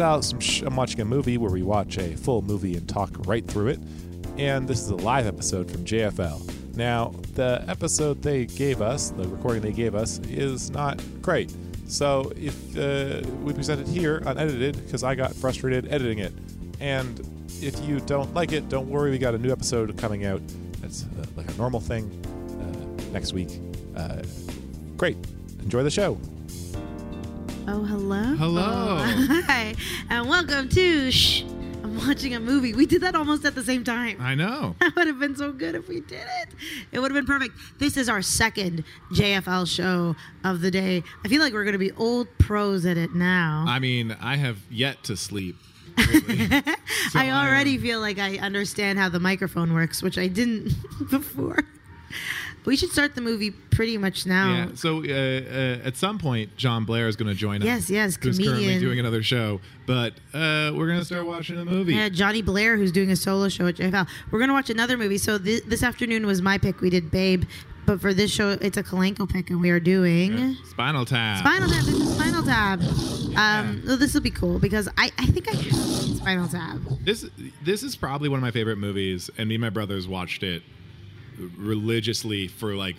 I'm, sh- I'm watching a movie where we watch a full movie and talk right through it. And this is a live episode from JFL. Now, the episode they gave us, the recording they gave us, is not great. So if uh, we present it here unedited, because I got frustrated editing it. And if you don't like it, don't worry. We got a new episode coming out. That's uh, like a normal thing uh, next week. Uh, great. Enjoy the show. Oh, hello. Hello. Oh, hi, and welcome to Shh. I'm watching a movie. We did that almost at the same time. I know. That would have been so good if we did it. It would have been perfect. This is our second JFL show of the day. I feel like we're going to be old pros at it now. I mean, I have yet to sleep. Really. So I already feel like I understand how the microphone works, which I didn't before. We should start the movie pretty much now. Yeah. So uh, uh, at some point, John Blair is going to join us. Yes, yes, Who's currently doing another show, but uh, we're going to start watching a movie. Yeah, Johnny Blair, who's doing a solo show at JFL. We're going to watch another movie. So thi- this afternoon was my pick. We did Babe, but for this show, it's a Kalenko pick, and we are doing Spinal Tap. Spinal Tap. This is Spinal Tap. Um, well, this will be cool because I, I think I have Spinal Tap. This this is probably one of my favorite movies, and me and my brothers watched it religiously for like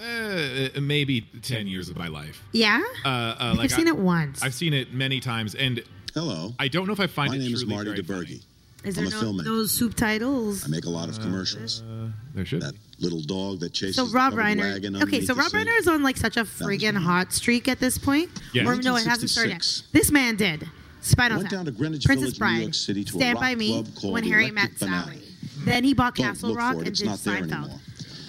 eh, maybe ten years of my life. Yeah, Uh, uh, I've seen I, it once. I've seen it many times, and Hello. I don't know if I find My it name is Marty very DeBerge. is I'm there a no, filmmaker. those subtitles? I make a lot of commercials. funny. There should that be. little dog that chases So Rob covered Reiner. wagon Okay, so Rob. Reiner is on like such a friggin' hot streak at this point. Yeah. Or no, it hasn't started yet. This man did. Spinal Went Tap. down to Greenwich Princess Village, Bride. New York City to a Stand rock by Me. club called When the Harry met Sally. Then he bought Don't Castle look Rock for it, and it's did not there Seinfeld. anymore.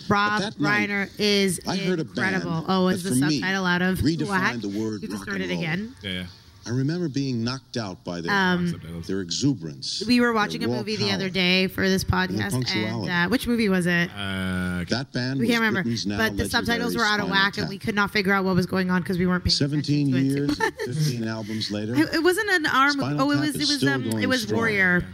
Rob But night, Reiner is I heard a band incredible. Oh, is that the for me subtitle out of redefined what? the word You can rock start and it again. Yeah, yeah. I remember being knocked out by their, Um, their exuberance. We were watching a their raw movie the other day for this podcast, and punctuality. uh, which movie was it? Uh, That band We can't remember, now but the subtitles were out of legendary whack, and we could not figure out what was going on because we weren't paying 17 attention to years, it. and 15 albums later, It, it wasn't an arm. Spinal oh, it was. It was. Um, it was strong. Warrior. Yeah,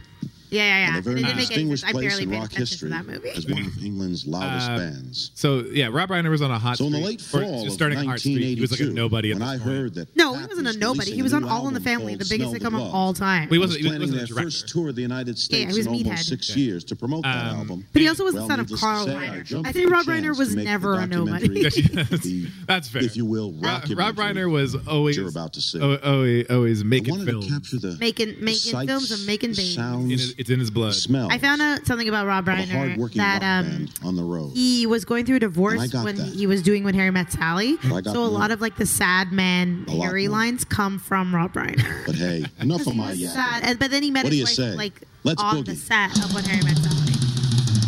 yeah, yeah. yeah. and a very it didn't make any distinguished sense. I place barely in rock history that movie. as one of England's loudest Uh, bands. So yeah, Rob Reiner was on a hot So in the streak. late Or fall just of starting a hot streak, he was like a nobody at when this I heard that No, he wasn't a nobody. He was on All in the Family, the biggest Smell sitcom the of all time. Well, he was wasn't. He planning wasn't their first tour of the United States he was in Meathead. almost six years to promote that Um, album. But he also was Well, the son of Carl Reiner. jumped I think Rob Reiner was never a nobody. documentary, That's- the, fair. If you will, Rob, Rob Reiner was always you're about to see. always, always making wanted films. to capture the Making making films and making the babies. Sounds, In his- it's in his blood. smells I found out something about Rob of a Reiner that um, on the road. he was going through a divorce when that. he was doing When Harry Met Sally. But I So a more. lot of like the sad man Harry more. lines come from Rob Reiner. But hey, enough of my Sad. And- But then he met What his wife say? like Let's on the set of When Harry Met Sally.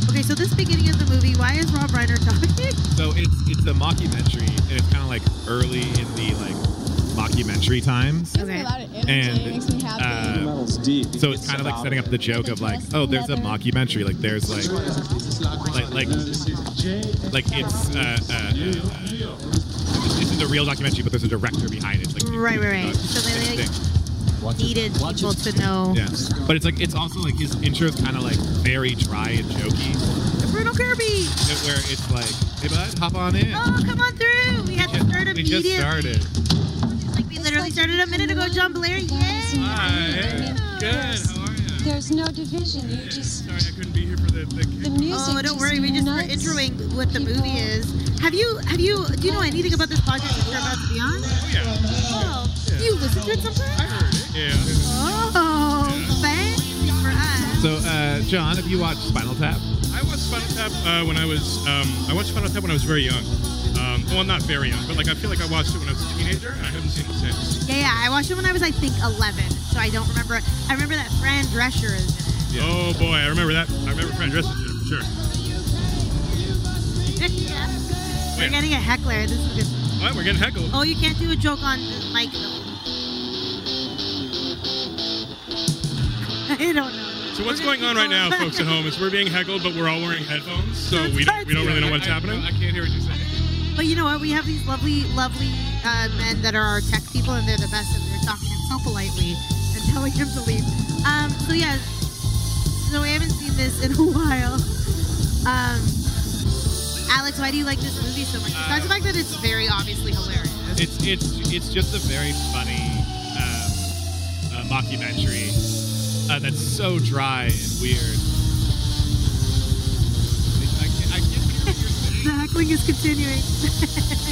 Okay, so this beginning of the movie, why is Rob Reiner talking? So it's it's a mockumentary, and it's kind of like early in the like mockumentary times. Okay. Okay. A lot of energy. And, it makes me happy. uh, So it's kind of like setting up the joke of like, oh, there's a mockumentary. Like there's like, like like like it's uh, uh, uh, this is a real documentary, but there's a director behind it. It's like Right, right, right. So they, like, thing. needed people to know. Yeah, but it's like it's also like his intro is kind of like very dry and jokey, Bruno Kirby! where it's like, hey bud, hop on in. Oh, come on through! We had to start immediately. we just started. Like we literally started a minute ago. John Blair, yay! Hi. Good. How are you? There's no division. You just Sorry, I couldn't be here for the. the the music. Oh, don't worry. We just were unites introing what the people. movie is. Have you? Have you? Do you know anything about this podcast that you're about to be on? oh yeah. Oh, you listen to it sometimes? I heard it. Yeah. Oh, fancy for us. So, uh, John, have you watched Spinal Tap? I watched Spinal Tap uh, when I was um, I watched Spinal Tap when I was very young. Um, well, not very young, but like I feel like I watched it when I was a teenager, and I haven't seen it since. Yeah, yeah. I watched it when I was, I think, 11. So I don't remember. I remember that Fran Drescher is in it. Oh boy, I remember that. I remember Fran Drescher for sure. yeah. We're Yeah. getting a heckler. This is good. All right, we're getting heckled. Oh, you can't do a joke on the mic. Though. I don't know. So what's going on right now, folks at home? Is we're being heckled, but we're all wearing headphones, so we don't, we don't really know what's I- happening. I, can't hear what you're saying. But you know what? We have these lovely, lovely uh, men that are our tech people, and they're the best, and they're talking to him so politely and telling him to leave. Um, so yeah, so we haven't seen this in a while. Um, Alex, why do you like this movie so much? Besides the fact that it's very obviously hilarious. It's it's it's just a very funny um, uh, mockumentary uh, that's so dry and weird. I, can't- I can't hear what you're saying. The heckling is continuing.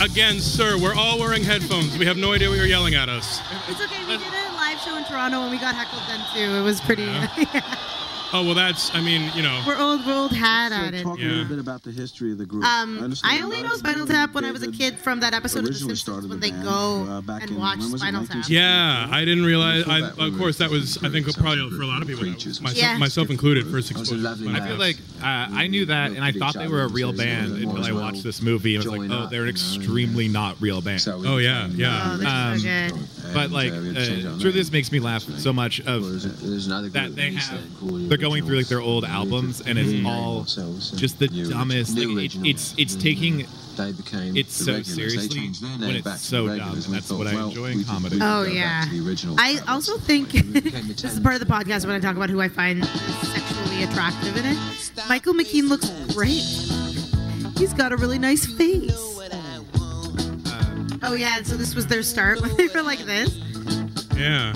Again, sir, we're all wearing headphones. We have no idea what you're yelling at us. It's okay. We did a live show in Toronto and we got heckled then too. It was pretty. yeah. Oh well, that's. I mean, you know. We're old. We're old hat at it. Talk a Yeah. little bit about the history of the group. Um, understand I a only know of Spinal Tap when I was a kid from that episode of The originally Simpsons started when the they band, go uh, back and in- watch when Spinal Tap. Yeah, I didn't realize. I, of course, that was. I think probably for a lot of people, that creatures. was myself, Yeah. myself included, first That was a exposure. to lovely Spinal I feel like uh, I knew that, and I thought they were a real band until I watched this movie and was like, oh, they're an extremely not real band. Oh, yeah, yeah. Oh, Um. But like, uh, through this makes me laugh so much of that they have. They're going through like their old albums, and it's all just the dumbest. Like, it, it's it's taking they became it so seriously when it's so dumb, and that's what I enjoy in comedy. Oh yeah. I also think this is part of the podcast when I talk about who I find sexually attractive in it. Michael McKean looks great. He's got a really nice face. Uh, oh yeah, so this was their start when they were like this. Yeah.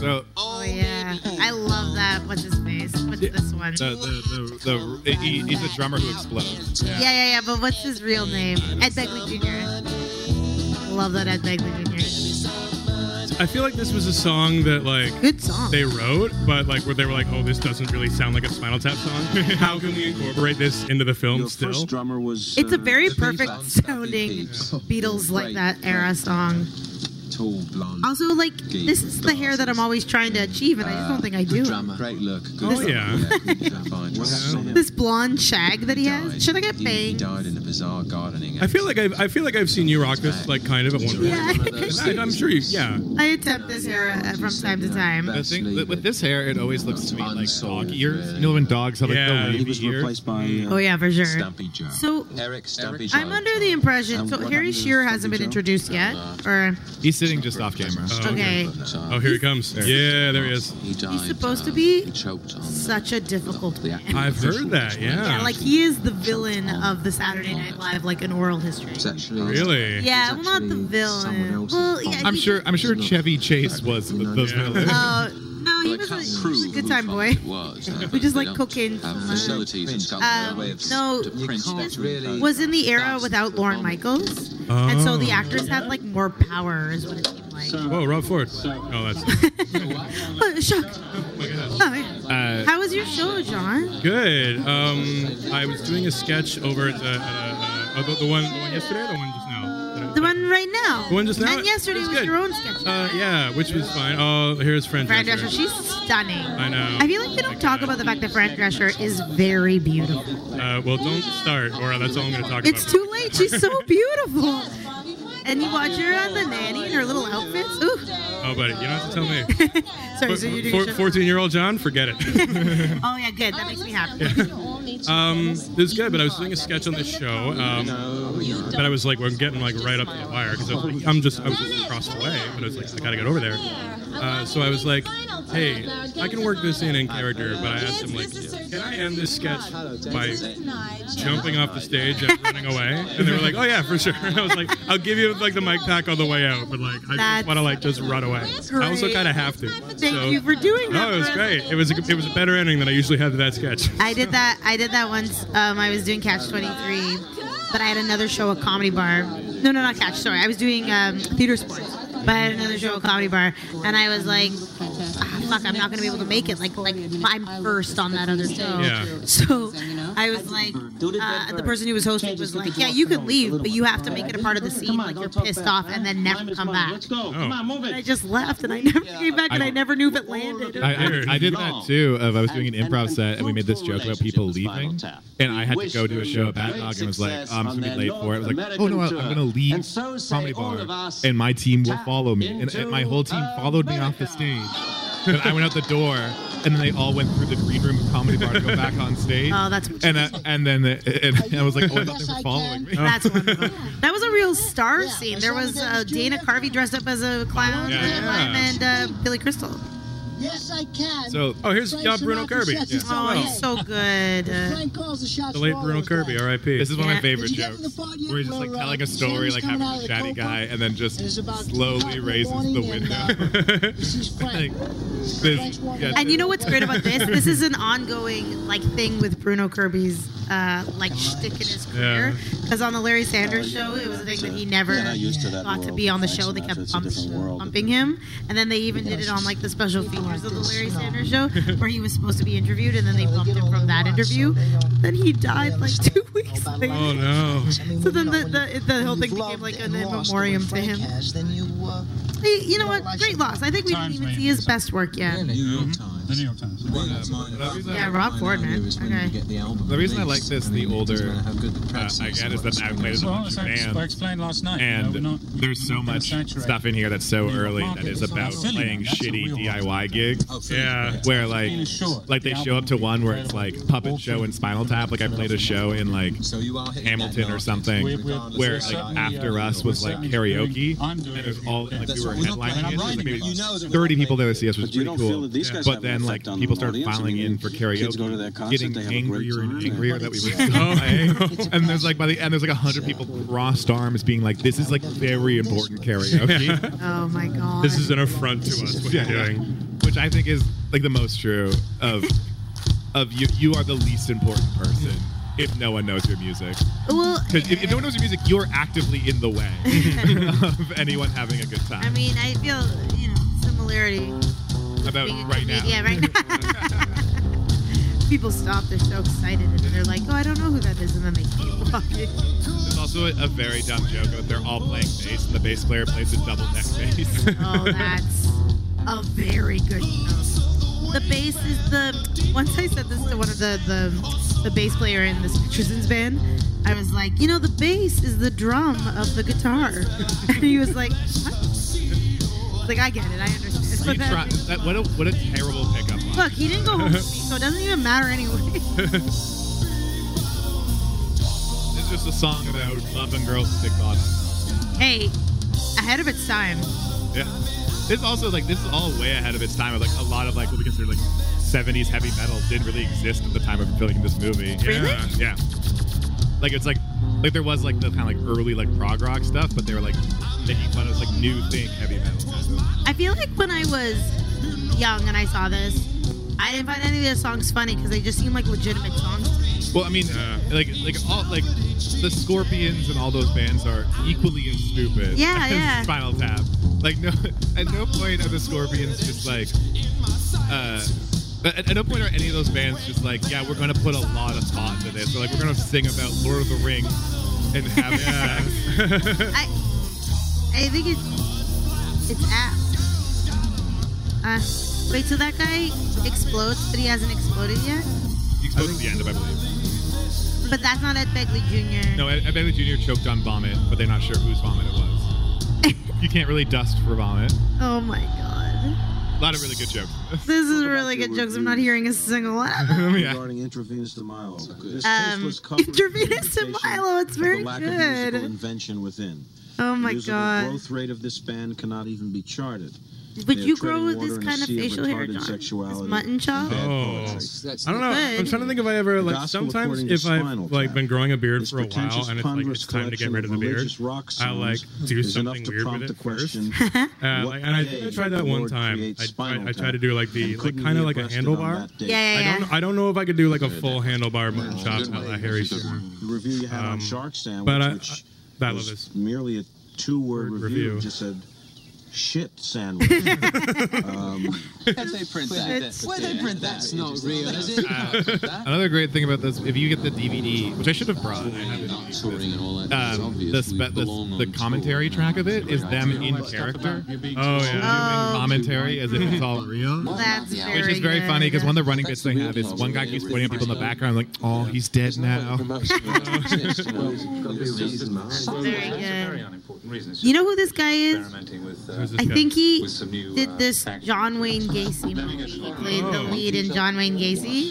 So Oh yeah, I love that. What's his face? What's this one? the the the, the he, he's a drummer who explodes. Yeah, yeah, yeah. But what's his real name? Ed Begley Jr. Love that Ed Begley Jr. I feel like this was a song that like Good song. they wrote, but like where they were like, oh, this doesn't really sound like a Spinal Tap song. How can we incorporate this into the film Your still? first drummer was. It's a uh, very perfect sounding Beatles like that era song. Tall, blonde. Also, like this is the hair that I'm always trying to achieve, and I just don't think I do. it. Great look. Oh, yeah. This blonde shag that he has. Should I get He banged? died in a bizarre gardening. I feel like I've, I feel like I've seen you rock this like kind of at one point. Yeah. I, I'm sure you. Yeah. I attempt this hair uh, from time to time. The thing with this hair, it always looks to me like dog ears. You know when dogs have like Yeah. the He wavy was replaced by. Uh, Oh yeah, for sure. Stumpy Joe. So Eric Stumpy Joe. I'm under the impression. So Harry Shearer hasn't been introduced yet, or He's sitting just off camera. okay. Oh, here he comes. Yeah, there he is. He's supposed to uh, be he choked on such a difficult man. I've heard that. Yeah. Yeah, like he is the villain of the Saturday Night Live, like in oral history. Really? Yeah, well, not the villain. Well, yeah, I'm sure. I'm sure Chevy Chase was the, the villain. Oh no, he was, a, he was a good time boy. We just like cocaine so much. facilities and stuff. Um, no, was in the era without Lorne Michaels, and so the actors had like more power, is what it seemed like. Whoa, Rob Ford. Oh, that's Oh, shock. Oh, yeah. Uh, How was your show, John? good. Um, I was doing a sketch over at, uh, at uh, uh, the, the one, the one yesterday, the one just now. Now. The one just now? And yesterday was was your own sketch. Uh, yeah, which was fine. Oh, here's Fran Fran Drescher. Drescher, she's stunning. I know. I feel like we don't talk about the fact that Fran Drescher is very beautiful. Uh, well, don't start, or that's all I'm going to talk It's about. It's too late. She's so beautiful. And you watch her on the nanny in her little outfits. Ooh. Oh, buddy, you don't have to tell me. Sorry, so you're doing 14 year old John, forget it. Oh yeah, good. That makes me happy. Um, it was good, but I was doing a sketch on this show. Um, but I was like, we're getting like right up to the wire because I'm just I was just across the way, but I was like, I gotta get over there. Uh, so I was like, hey, I can work this in in character, but I asked him like, can I end this sketch by jumping off the stage and running away? And they were like, oh yeah, for sure. And I was like, I'll give you like the mic pack on the way out, but like I That's just want to like just run away. I also kind of have to. Thank So- you for doing that. No, it was great. It was a, it was a better ending than I usually have to that sketch. I did that. I did that once. Um, I was doing Catch Twenty Three, but I had another show, a comedy bar. No, no, not Catch. Sorry, I was doing um, theater sports. But I had another show, at comedy bar, and I was like, ah, "Fuck, I'm not gonna be able to make it." Like, like I'm first on that other show. Yeah. So I was like, uh, the person who was hosting was like, "Yeah, you can leave, but you have to make it a part of the scene. Like you're pissed off, and then never come back." Oh. And I just left, and I never came back, and I never knew if it landed. I, I, I did that too. Of I was doing an improv set and we made this joke about people leaving, and I had to go to a show at Bat Dog and was like, oh, I'm just gonna be late for it. I was like, oh no, I'm gonna leave comedy bar, and my team will follow me, and, and my whole team followed me off the stage. And I went out the door, and then they all went through the green room of comedy bar to go back on stage. Oh, that's and uh, and then the, and I was like, oh, I thought they were following me. That's wonderful. That was a real star scene. There was uh, Dana Carvey dressed up as a clown, Yeah. and uh, Billy Crystal. Yes, I can. So- Oh, here's Frank yeah, Bruno Sinatra Kirby. Yeah. Oh, he's so good. Uh, Frank calls the shots The late Bruno Kirby, guys. R.I.p. This is one of my favorite Did you get to jokes, the part where he's just where, like uh, telling a story, like having a of chatty guy, and then just and it's about slowly 2 raises the window. and, uh, he sees Frank. Like, Frank's this, walking yeah, and you know what's great about this? This is an ongoing like thing with Bruno Kirby's uh, like shtick in his career. Because on the Larry Sanders show, it was a thing that he never Yeah, not used to that got to be on the Frank show. They kept it's a bump, different world. bumping him, and then they even did it on like the special features of the Larry Sanders show, where he was supposed to be interviewed, and then they bumped him from that interview. Then he died like two weeks later. Oh no. So then the, the, the whole thing became like an in memoriam to him. Then you, uh, Hey, you know what? Great loss. I think we didn't even see his best work yet. New York Times. The New York Times. Yeah, Rob Ford, man. Okay. The reason I like this, the older how good the uh, I get is that I've played as a Well, bunch as of I, I bands, explained last night, you know, and not, there's so much saturate stuff in here that's so the early market. that is about not playing that's shitty real DIY gigs. Oh, Yeah. Where like, like they the show up to one where it's like puppet show through and Spinal Tap. Like I played a show in like So you are hitting Hamilton or something, We're- we're- where like after uh, us was like karaoke, I'm and doing it was all like we were what we're not playing. headlining it. maybe it. You know that we're 30 people there to see us, was pretty cool. that these guys But have an then like people the started audience? I filing mean, in for kids karaoke, go to that concert, getting they have a great angrier and angrier that we were Yeah. still Oh. And there's like by the end, there's like a hundred people crossed arms, being like, "This is like very important karaoke." Oh my god. This is an affront to us. What Yeah, you're yeah. doing. which I think is like the most true of of you. You are the least important person if no one knows your music. well. Because if, if no one knows your music, you're actively in the way of anyone having a good time. I mean, I feel you know similarity. About right now. Yeah, right now. People stop, they're so excited, and they're like, "Oh, I don't know who that is," and then they keep walking. There's also a, a very dumb joke that they're all playing bass and the bass player plays a double neck bass. Oh, that's a very good joke. The bass is the. Once I said this to one of the the, the bass player in this Richardson's band, I was like, you know, the bass is the drum of the guitar, and he was like, what? Like I get it, I understand. But try, that- what, a, what a terrible pickup line. look, he didn't go home with me, so it doesn't even matter anyway. It's just a song about loving girls with big bottoms. hey, ahead of its time. Yeah. This also like this is all way ahead of its time. Like a lot of like what we consider like 70s heavy metal didn't really exist at the time of filming this movie. Really? Yeah. Yeah. Like it's like like there was like the kind of like early like prog rock stuff, but they were like making fun of this like new thing heavy metal. I feel like when I was young and I saw this, I didn't find any of the songs funny because they just seemed like legitimate songs. Well, I mean, like like all like the Scorpions and all those bands are equally as stupid. Yeah, as yeah. Spinal Tap. Like no, at no point are the Scorpions just like, uh, at, at no point are any of those bands just like, yeah, we're gonna put a lot of thought into this. Or like we're gonna sing about Lord of the Rings and having sex. I I think it's it's apt. Uh, wait, so that guy explodes, but he hasn't exploded yet. He go to the end of, I believe. But that's not Ed Begley Jr. No, Ed, Ed Begley Jr. choked on vomit, but they're not sure whose vomit it was. you can't really dust for vomit. Oh my god, A lot of really good jokes. this is really good jokes. I'm not hearing a single one. of them. yeah. regarding Intravenus de Milo. This Um, tasteless Intravenus de Milo, it's of very the lack of musical invention within. Oh my musical god. growth rate of this band cannot even be charted. But you grow water this kind of facial hair, retarded John. This sexuality mutton chop. and bad Oh. I don't know. I'm trying to think if I ever like sometimes if I've Spinal like been growing a beard for a while and it's like it's time to get rid of the beard, religious rock I like songs do enough something to weird prompt with the it first. question, Uh, like, and I, I tried that one time. I, I, I tried to do like the And like kind of like a have rested on handlebar. that? Yeah, yeah, I yeah. don't I don't know if I could do like a full handlebar mutton chop a hairy Harry review you had Um, on Shark Sandwich, but I- which I love was merely a two-word review, review. just said shit sandwich. um, Where'd they print that? Where'd they print that? That's not real, is it? Another great thing about this, if you get the DVD, which I should have brought, I have it. Touring and all that. Um, the, spe- the, the commentary track of it is them in character Oh yeah. Oh, commentary as if it's all real. that's very Which is very good. funny because one of the running bits they have is one guy keeps pointing at people in the background like, "Oh, he's dead now." Very good. You know who this guy is? Who's this I think he did this John Wayne Gacy movie. He played the lead in John Wayne Gacy.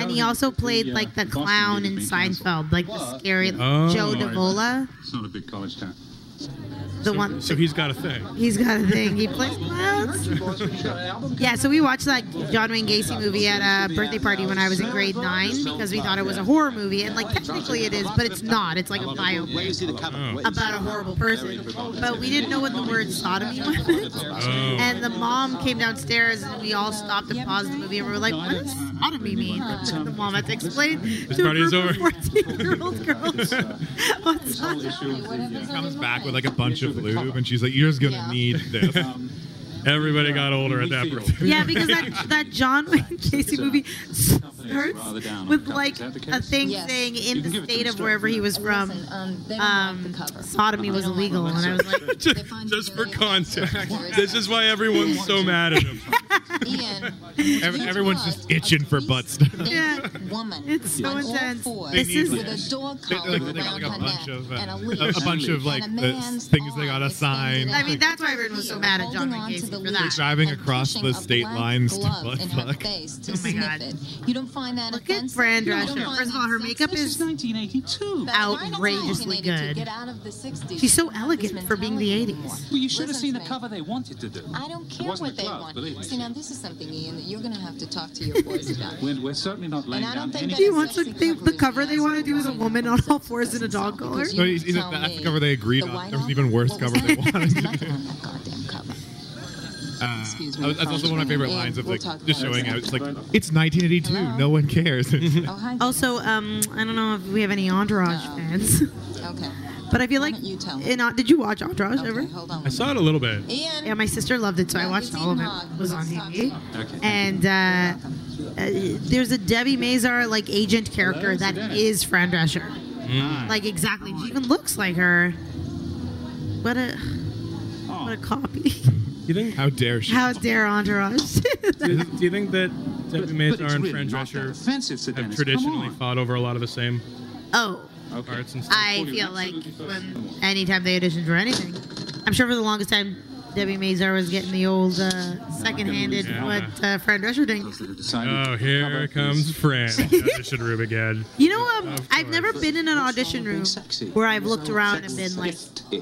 And he also played like the clown in Seinfeld, like the scary Oh. Joe Davola. It's not a big college town. The one. So he's got a thing. He's got a thing. He plays clowns. Yeah, so we watched that John Wayne Gacy movie at a birthday party when I was in grade nine because we thought it was a horror movie, and like technically it is, but it's not. It's like a biopic about a horrible person. But we didn't know what the word sodomy meant. Oh. And the mom came downstairs and we all stopped and paused the movie and we were like, what does sodomy mean? And the mom had to explain to a party is group of 14 year old girls what sodomy Comes back with like a bunch of lube, and she's like, "You're just gonna need this." Everybody got older at that birthday. Yeah, because that that John Wayne Gacy movie starts with like a thing Yes. saying in the state of wherever he was from, Listen, um, they don't um, like the cover. sodomy was They don't like illegal, and I was like, just, just for context, this is why everyone's so mad at him. Ian, Ev- you everyone's just itching for butt stuff. Yeah. woman It's so on all intense. This is- with a dog They, collar like, they got like a her bunch neck of uh, and a a, leash. a bunch of like and a uh, man's things they gotta sign. I mean, that's why everyone was so mad at John holding Wayne onto Gacy the for that. Driving across the state lines to glove butt fuck. Oh my God. You don't find that Look at offensive? Fran You don't Drescher. find First of all, her makeup is 1982. That's right, that's outrageously good. Get out of the 60s. She's so You don't have elegant for being the 80s. Well, you should have seen the cover they wanted to do. I don't care what they want. See, now this is something, Ian, that you're going to have to talk to your boys about. We're, we're certainly not laying I down don't think any. He wants to sexy the cover they want to do is a woman on all fours in a dog collar. Because No, you it's that's the cover they agreed the on. white There was an even worse cover they wanted. There's nothing on that goddamn cover. Uh, Excuse me, was- that's also one of my favorite Ian, lines of we'll like just showing it. out. It's like it's 1982. Hello? No one cares. Oh, hi. Also, um, I don't know if we have any Entourage Uh-oh. fans, Okay. But I feel like you tell me? in, uh, did you watch Entourage ever? Hold on. I saw it a little bit. Ian. Yeah, my sister loved it, so I watched all of it. It was on TV. about it. And uh, uh, there's a Debi Mazar like agent character that is Fran Drescher. Like exactly, she even looks like her. What a what a copy! You think? How dare she? How dare Entourage? Do you, do you think that Debbie But Mazar it's and really Fran Drescher have traditionally fought over a lot of the same oh, stuff? I feel like when anytime they audition for anything, I'm sure for the longest time Debi Mazar was getting the old uh, second-handed Yeah. what uh, Fran Drescher did. Oh, here comes Fran. Audition room again. You know, um, I've never been in an audition room where I've looked around and been like,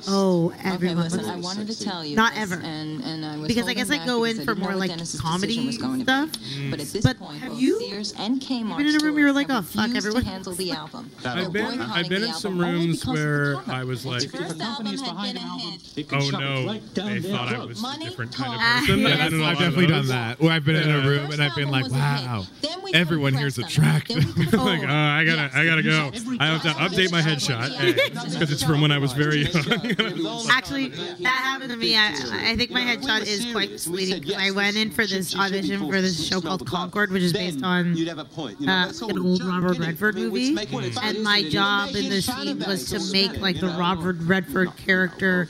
oh, Okay, everyone. listen, I wanted to tell you. Not this, ever. And, and I was Because I guess I go in for more, like, Dennis's comedy was going to stuff. be. But at this But point, have you Sears and Kmart been in a room where you're like, oh, fuck, everyone- to handle the album. I've been I've been in some rooms because of the where. I was like, Its first album had been a hit. oh no, they thought I was a Money, different kind of talk. person. Yeah, and I that's- don't know a I've definitely done that. Where I've been in a Yeah. room and I've been like, was a hit. wow, Then we everyone here's press attractive. Like, oh, I gotta, I gotta go. I have to update my headshot because it's from when I was very young. Actually, that happened to me. I, I think my headshot is quite misleading I went in for this audition for this show called Condor, which is based on You'd have a point. You uh, that's an old Robert? Redford I movie, let's make it fun. and my job in the scene was to make like the Robert Redford character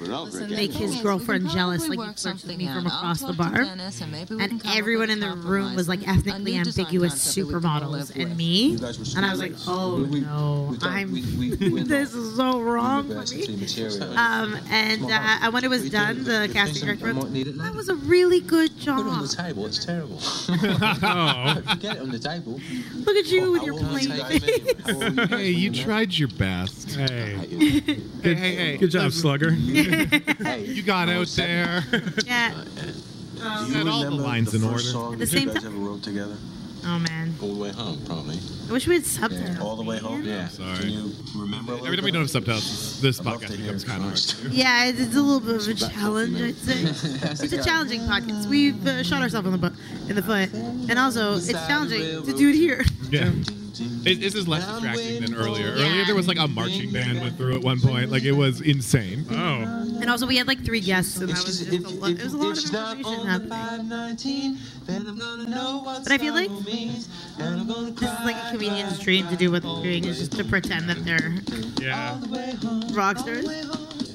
make his thing is, girlfrost we can jealous, probably like he work flirts with something me from across the bar. Dennis and maybe we And can everyone in the room was like ethnically ambiguous concept that we can all supermodels, and me, You guys were and I was like, oh We- we- no, we thought I'm. we- we- we This is so wrong for me. Um, and uh, and when it was done, the casting director I went, might need it that was a really good job. Put it on the table. It's terrible. Oh, get it on the table. Look at you with your won't plain face. Hey, you tried your best. hey, Hey, hey, hey. good job, Slugger. Hey, You got out there. Yeah. Do you Got all the remember lines the in first order. Song At the same you guys ti- ever wrote together? Oh man, All the way home, probably. I wish we had subtitles. All the way home. Yeah. sorry. Can you remember? a Every time we don't have subtitles, this I'd podcast hear becomes kind of hard. Yeah, it's, it's a little bit of a challenge, I'd say. It's a challenging podcast. We've uh, shot ourselves in the butt, in the foot, and also it's challenging to do it here. Yeah. It, this is less distracting than earlier. Yeah. Earlier there was like a marching band went through at one point. Like it was insane. Oh, And also we had like three guests, and that was just a lot. It was a lot of It's not information on happening. the 519, then I'm gonna know But I feel like sorrow means, and I'm gonna This is like a comedian's dream to do what they're doing is just to pretend that they're yeah. rock stars.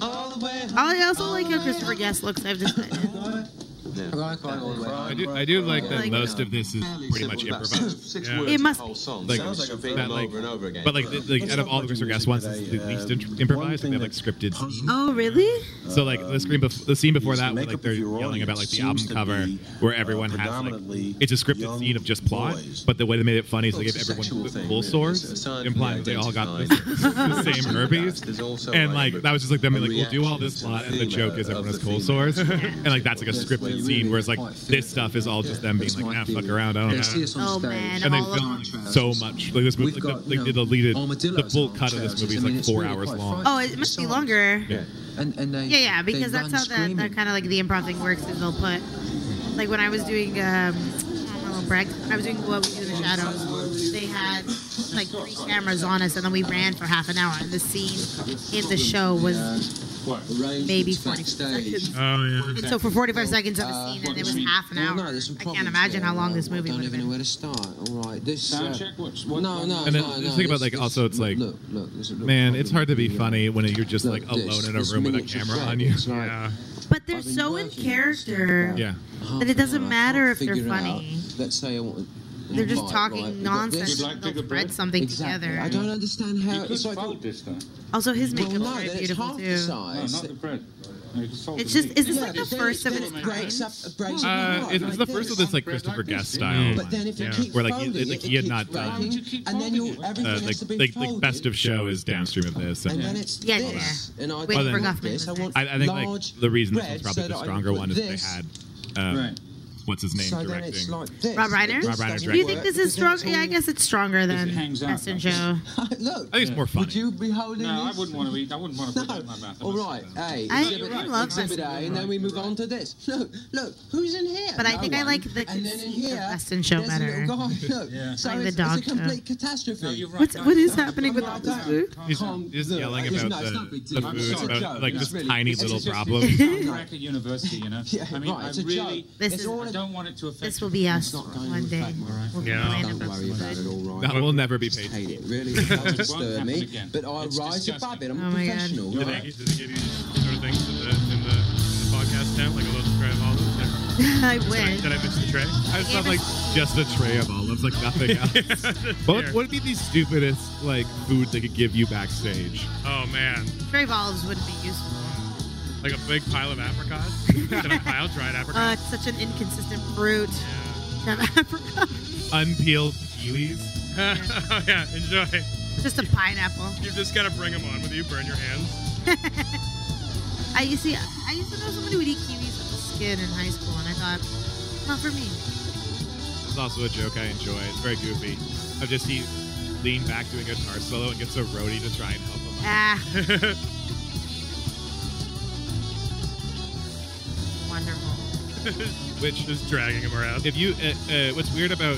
all the way home. I also like how Christopher Guest looks. I've decided. I do, I do like that Like- most of this is pretty much improvised. Yeah. It must whole song. Like, Sounds like a theme that, like- over and over again. But like, the, like out of all the Mr. Guest ones, it's the least int- improvised. Like, they have like scripted. Oh, really? So like the screen, bef- the scene before that, where like they're yelling about like the album cover, where uh, everyone has like it's a scripted scene of just plot, but the way they made it funny is they Well, gave it's a everyone sexual thing, full sores, implying that they all got the, the same herpes. And like, like that was just like them being like, we'll do all this plot, and the joke is everyone has cold sores, and like that's like a scripted scene. Whereas like this stuff is all just them being like, ah, fuck around, I don't know. Oh, man. And they all filmed so much. Like this movie, like, got, the, you like the know, deleted, the armadillos full on cut of this movie is like four hours long. Oh, it must be longer. Yeah. And, and they, Yeah, yeah, because that's how the, the kind of like the improv thing works is they'll put, like when I was doing, um, I don't know, brag, I was doing what we do in the shadows, they had like three cameras on us and then we ran for half an hour and the scene in the show was maybe 45 seconds. Oh yeah. So for 45 seconds of a scene and it was half an hour. no, there's some I can't imagine how long this movie would I movie don't even know where to start. All right, this. Sound uh, check? What's, what, no, no, And then no, the no, thing about, like, also it's like, look, look, there's Man, it's hard to be funny when you're just like alone in a room with a camera on you. Yeah. But they're so in character Yeah. that it doesn't matter if they're figure it out. funny. Let's say I want. They're just right, talking right, we've got nonsense. Like and They'll thread bread? something Exactly. together. I don't understand how You could it's like. fold this though. Also, his Well, makeup's no, very it's beautiful half the too. No, not the bread. No, you could fold It's just, is this Yeah, like the first of it- its then it breaks up- breaks Uh, apart it's like the first of this like Bread like Christopher this, Guest style. But then if you Yeah. keep Where, like, folding it- it, like, he had not done- Why would you breaking, keep and then you folding it? everything Uh, has like, to be like, like best of show is downstream of this. And And then it's Yeah, this. And I think like the reason this bread was probably the stronger one is they had um, Right. What's his name So then it's directing. like this. Rob Reiner? This Rob Reiner doesn't Do you think this is because then strong? it's Yeah, I guess it's stronger than hangs out Best in Show. Look, I think it's more funny. would you be holding No, I wouldn't want to eat. I wouldn't want to put No. that in my mouth. All right, hey, I- exhibit, I love exhibit this. A, and then we move on to this. Look, look, who's in here? But I No think I like the and then in conceit of here, Best in Show there's a little better. Look, so the it's, dog it's a complete catastrophe. No, you're right. What's, No, what is no, happening with no, this food? He's Calm- just look, yelling about the, not big the deal. food, uh, about like It's just really- tiny little just- problems. It's like a university, you know. I mean, right, I it's a really, joke. This is- all I don't want it to affect. This will be us one day. affect right. We'll Yeah. Don't worry about it, all right. That will never be paid. hate it. Really, it doesn't disturb me. again. But I It's rise disgusting. above it. I'm Oh a my God. professional. Did right? they, did they give you sort of things in the, in the, in the podcast tent, like a little tray of olives? I did, wish. did I miss the tray? I just have like just a tray of olives, like nothing else. what what would be the stupidest like food they could give you backstage? Oh man, Tray of olives wouldn't be useful. Like a big pile of apricots. Did I pile dried Uh, apricots? it's such an inconsistent fruit. yeah. An apricot. Unpeeled kiwis. oh yeah, enjoy. Just a pineapple. You just gotta bring them on with you. Burn your hands. I you see, I used to know somebody who would eat kiwis with the skin in high school, and I thought, not for me. It's also a joke I enjoy. It's very goofy. I just he lean back doing a guitar solo and gets a roadie to try and help him. out. Ah. Wonderful. Which is dragging him around. if you uh, uh, what's weird about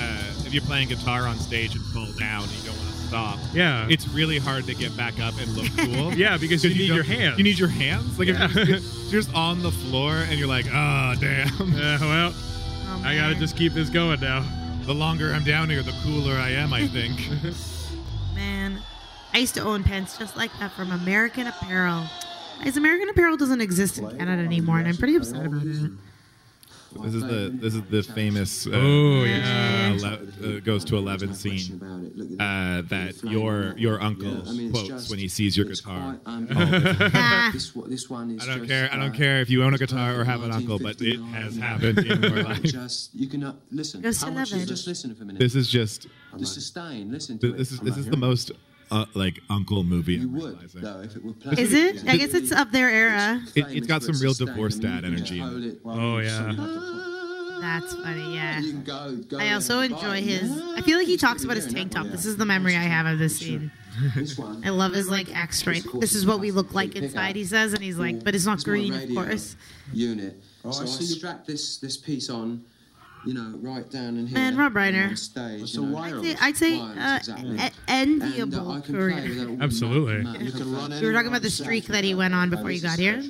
uh, if you're playing guitar on stage and fall down and you don't want to stop Yeah. it's really hard to get back up and look cool Yeah, because you need your hands. you need your hands like Yeah. if you're, you're just on the floor and you're like oh damn Yeah, well, Oh, I gotta just keep this going now. the longer i'm down here the cooler i am i think Man, I used to own pants just like that from American Apparel. As American Apparel doesn't exist in Canada anymore, and I'm pretty upset about it. this is the this is the famous uh, Oh, yeah. uh, ele- uh, goes to 11 scene About it. Look at uh, that your your uncle I mean, it's quotes just- when he sees your guitar quite, um, this, one- is I don't care. I don't uh, care if you own a guitar or have an uncle, but it has happened in your life. Just you can uh, listen. Goes to How much is just listen for a minute. This is just the sustain. Listen to this it. is this is the most uh, like uncle movie. You I'm would realizing. though if it were played. Is it? I guess it's of their era. It- it's got some real for divorce dad energy can in hold it. it. Oh, yeah. That's funny, yeah. Go, go I also enjoy Bye. his. I feel like he talks about his tank top. This is the memory I have of this scene. I love his like X right. This is what we look like inside. He says, and he's like, but it's not green, of radio course. Unit. so I strap this this piece on, You know, right down in here. And Rob Reiner. On stage. It's you a know. wireless. I'd say Wireless, uh, exactly. e- And, uh, enviable I can play career. with a- Absolutely. You can run We were talking about the streak that he went on before you got here.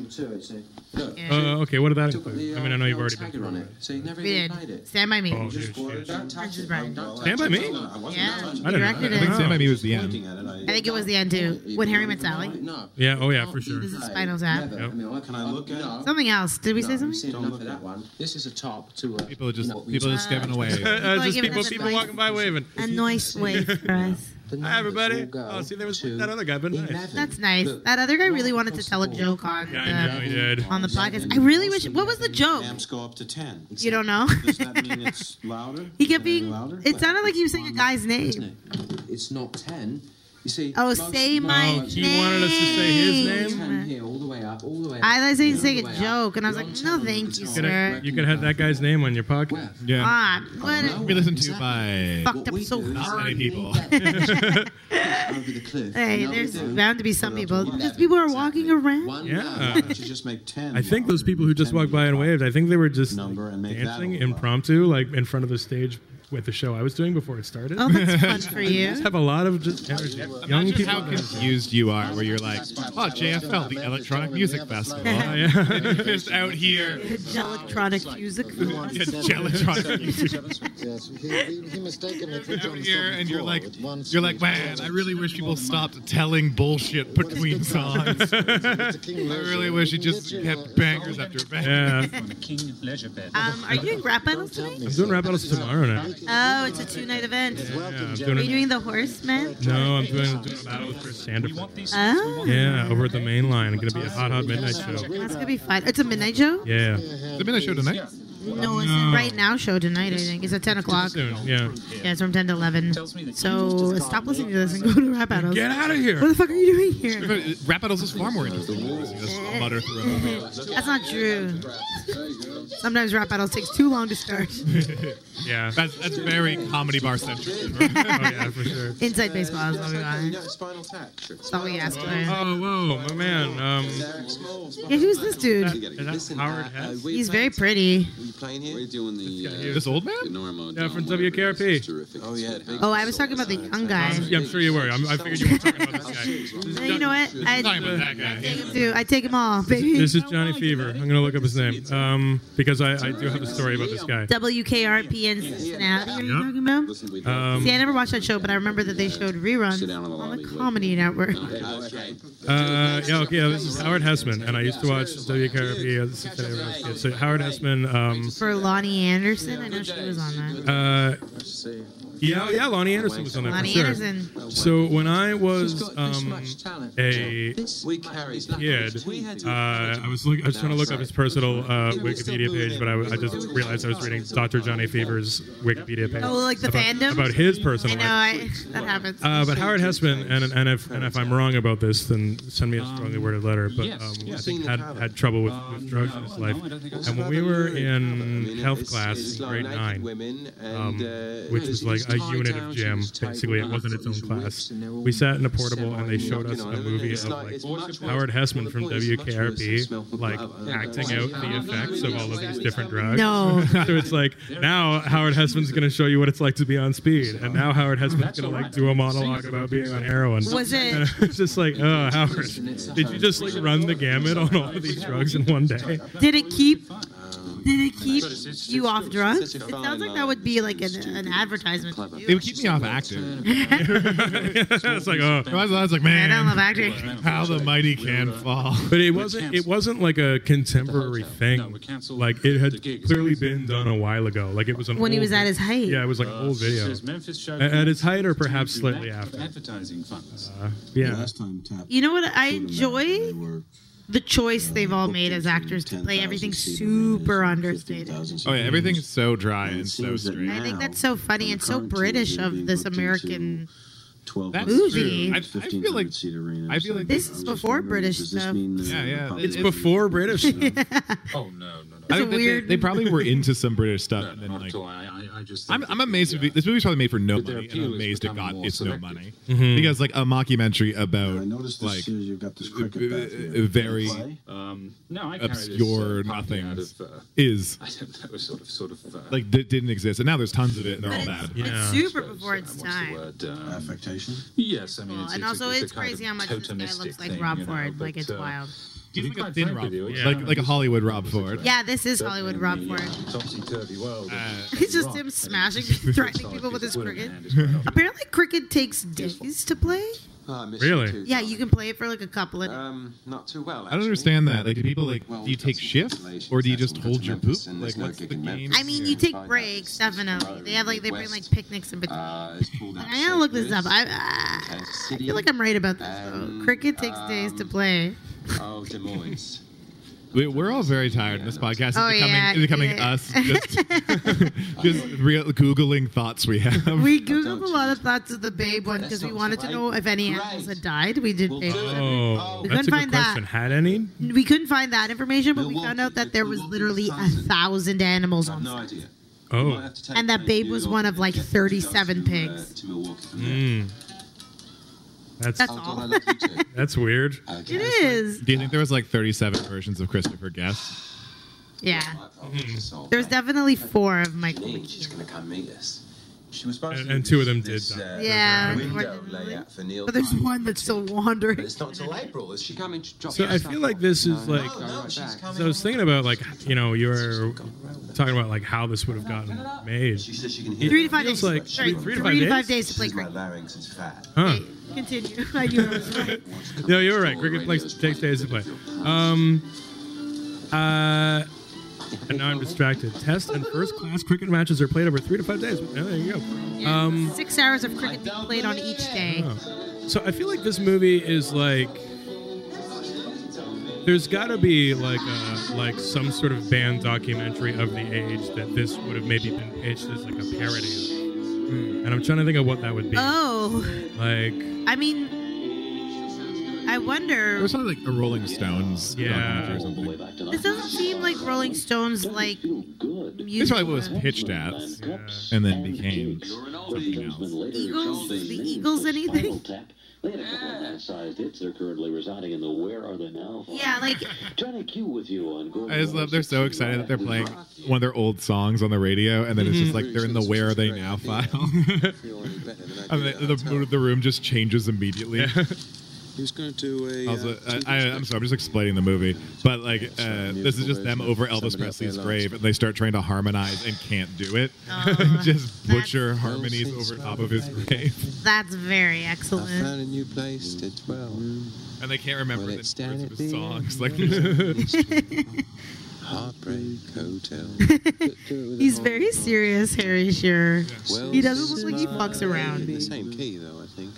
Look, Yeah. Uh, okay, what did that took the, include? uh, I mean, I know you've already been on it. So you never We even did. it. Stand by me. Oh, Just huge, scored it. huge. Don't touch it. Bride. Don't Stand by me? Yeah, I he didn't know. directed I it. think Stand By Me was the end. It, I think it was the end too. When Harry met Sally. No. Yeah, oh yeah, for sure. This is Spinal Tap. Never. I mean, I Can I look at. Something else. Did we say you've something? seen enough of that one. This is a top to a. People are just you know, what we people are just to- giving away. Uh, just giving people, people advice. walking by waving. A nice wave for us. Hi, everybody. numbers will go Oh, see, there was that other guy, but nice. That's nice. Look, That other guy really wanted to tell a joke on Yeah, I know he the, did. on the podcast. I really wish. What was the joke? Amps go up to 10. You don't know? Does that mean it's louder? He kept being. louder? It sounded like he was saying a guy's name. It's not 10. You see. Oh, most- say my most- he wanted us to say his name. name? 10 here, all the way up, all the way up. I thought he was all saying a way up. joke, and I was like, no, thank you, the You time. sir. you could have that guy's name on your podcast. Where? Yeah. Ah, what? No. Be listened to Exactly. by Fucked up so do is many people. over the cliff. Hey, You know what there's bound to be some people. Eleven. Just people are walking around. One Yeah. down. Why don't you just make 10? I think those people who just walked by and waved, I think they were just Number and make that dancing impromptu, like in front of the stage with the show I was doing before it started. Oh, that's fun for you. just have a lot of just energy. Young Imagine people. how confused you are, where you're like, "Oh, JFL, the Electronic Music Festival." Oh, yeah. And you're just out here, Electronic music. yeah, electronic music Yes, he, he out here, and you're like, you're like, man, I really wish people stopped telling bullshit between songs. I really wish you just kept bangers after bangers. Yeah. On a king leisure bed. Um, are you doing rap battles tonight? I'm doing rap battles tomorrow night. Oh, it's a two-night event. Yeah, I'm Are you doing the Horseman? No, I'm doing, doing a battle with Chris We Sanderson. Oh, Yeah, over at the main line. It's gonna be a hot, hot midnight show. that's gonna be fun. It's a midnight show. Yeah. Is it been a show tonight? No, it's a right now show tonight. I think it's at ten o'clock. Soon. Yeah. Yeah, it's from ten to eleven. So stop listening to this and go to rap battles. Get out of here! What the fuck are you doing here? Uh, rap battles is far more interesting. You just eh. mutter through it. That's not true. Sometimes rap battles takes too long to start. Yeah. That's that's very comedy bar centric. Oh yeah, for sure. Inside baseball is what we You want. Tap. That's all we ask for. Oh, oh whoa, my man. Um, Yeah, who's this dude? is that Howard Hess? He's very pretty. Are you playing here? We're doing the uh, This old man? Normo. Yeah, from Dom, whatever it is. WKRP. Oh, yeah, big- Oh, I was talking about the young guy. Yeah, I'm sure you were. I'm, I figured you were talking about this guy. You know what? I Talking about that guy. take too. I take him all, baby. This is Johnny Fever. I'm gonna look up his name um, because I, I do have a story about this guy. WKRP in Cincinnati. Are you Yep. talking about? Um, See, I never watched that show, but I remember that they showed reruns Sit down in the on the Comedy Network. Uh, yeah, okay, yeah, this is Howard Hesseman, and I used to watch WKRP as a kid. when I was a kid. So Howard Hesseman, um, For Loni Anderson, I know she was on that. uh, yeah, yeah, Loni Anderson was on that for Loni sure. Anderson. So when I was um, much talent. a kid, uh, I was look, I was trying to look up his personal uh, Wikipedia page, but I, I just realized I was reading Dr. Johnny Fever's Wikipedia page. Oh, like the about, fandom? about his I personal know, life. I, that happens. Uh, but Howard Hesseman, and, and if and if I'm wrong about this, then send me a strongly worded letter. But um, I think had had trouble with, with drugs in his life. no, I don't think I And when we were in health class, in grade nine, um, uh, which it's- was like it's a unit of to gym. Basically, it wasn't its own class. whips and they're all We sat in a portable and they showed us a movie of like- like it's much worse. Howard Hesseman from Well, the point is much worse than smell WKRP, like acting out the effects of all of these different drugs. No. so it's like now Howard Hesseman's going to show you what it's like to be on speed, and now Howard Hesseman's going to like do a monologue about being on heroin. Was it- it's just like, oh, Howard, did you just like run the gamut on all of these drugs in one day? Did it keep? Did it keep you off drugs? It sounds like that would be like an, an advertisement. to It do. would keep me off acting. it's like, oh. I was, I was like, I man, don't love acting. how the mighty can fall. But it wasn't. It wasn't like a contemporary thing. Like it had clearly been done a while ago. Like it was an When he old was at his height. Yeah, it was like an old video. There's Memphis show At- at its height or perhaps slightly after. Advertising funds. Uh, yeah. Last time Tap. You know what? I enjoy They were the choice they've all made as actors to play everything super understated. Oh yeah, everything's so dry and so straight. I think that's so funny and so British of this American. 12 That's Movie. true. I, I feel like I feel like This is before British stuff. Yeah, yeah. It's before British. stuff. Oh no, no, no. I a think that they- They, probably were into some British stuff, and then Not like. at all. I, I, I just I'm, I'm amazed. the, with the- uh, This movie's probably made for no that money, and I'm amazed it becoming got more it's no selective. money Mhm. because like a mockumentary about I noticed this like year you've got this cricket bat uh, here. very Um, no, I carry this, obscure uh, partly out of, uh, is I don't know, sort of, sort of. Uh, like d- didn't exist, and now there's tons of it, and they're all bad. Yeah. It's super before its what's the time. word? Um, Affectation. yes, I mean, it's, and also it's, it's a kind crazy how much this guy looks like Rob Ford. Like it's uh, wild. To be He's like a thin frank Rob with Ford. it's Like- like a Hollywood Rob Ford. Yeah, this is Hollywood in Rob Ford. uh, Topsy-turvy world Uh, It's just him smashing, mean, threatening people with his cricket. hand is quite often- Apparently, cricket takes days to play. Oh, Really? Too. Yeah, you can play it for like a couple of. Um, not too well. I don't understand that. Like, do people like Well, do you take shifts or do you just hold your poop? Like, there's no what's the game? I mean, you take breaks definitely. They have like they bring like picnics in between. Uh, it's pulled I gotta look this up. I, Louis, I, I Kansas City, feel like I'm right about this. though. Cricket takes days to um, play. Oh, Des Moines. We- We're all very tired. and This podcast is Oh, becoming, yeah, is becoming yeah. us just, just real googling thoughts we have. We googled a lot of thoughts of the Babe one because we wanted to know if any animals had died. We did Babe. Oh, We that's couldn't a good that. question. Had any? We couldn't find that information, but we found out that there was literally a thousand animals I have on no set. idea. Oh. Might have to take And that Babe was one of like and get 37 to, uh, pigs. to Milwaukee from there. Mm. That's That's all. God, I love you too. that's weird. Okay. It is. Do you think there was like 37 versions of Christopher Guest? Yeah. Mm-hmm. So, There's definitely four of Michael Janine, she's McKean. going to come meet us. She was supposed And- and two of them this, did die. uh, Yeah, window for Neil. But there's Diamond. one that's still But it's not till April. Is she coming to drop So I feel like this is No, like. no, no, she's coming. So I was thinking about like you know you were talking about like how this would have gotten made. She says she can hear Three to five Feels days. like Sorry, three- three to five days? days to play Says my larynx is fat. Huh? Continue. I knew I was right. No, you were right. Cricket plays, takes days to play. Um, uh, and now I'm distracted. Test and first class cricket matches are played over three to five days. There you go. Um, Six hours of cricket being played on each day. oh. So I feel like this movie is like. There's got to be like a, like some sort of band documentary of the age that this would have maybe been pitched as like a parody of. And I'm trying to think of what that would be. Oh, Like, I mean, I There wonder. was something like a Rolling Stones Yeah. or something. This doesn't seem like Rolling Stones like This music. probably what was pitched at, yeah. and then became something else. Eagles, the Eagles, anything? They had a couple of man-sized hits. They're currently residing in the Where Are They Now? Yeah, like Johnny Q with you on Gordon I just love they're so excited that they're playing one of their old songs on the radio, and then it's just mm-hmm. like they're in the "Where Are They Now" file. and the, the, the room just changes immediately. Who's going to a? Also, uh, I, TV I, I'm sorry, I'm just explaining the movie, but like uh, this is just them over Elvis Presley's grave, and they start trying to harmonize and can't do it, Oh, just butcher harmonies over top of his grave, that's very I excellent. found a new place to dwell. and they can't remember Well, the it's words down of his songs. Like, Heartbreak Hotel. He's very serious, Harry Shearer. Well, He doesn't look like he fucks in around. the same key, though. I think.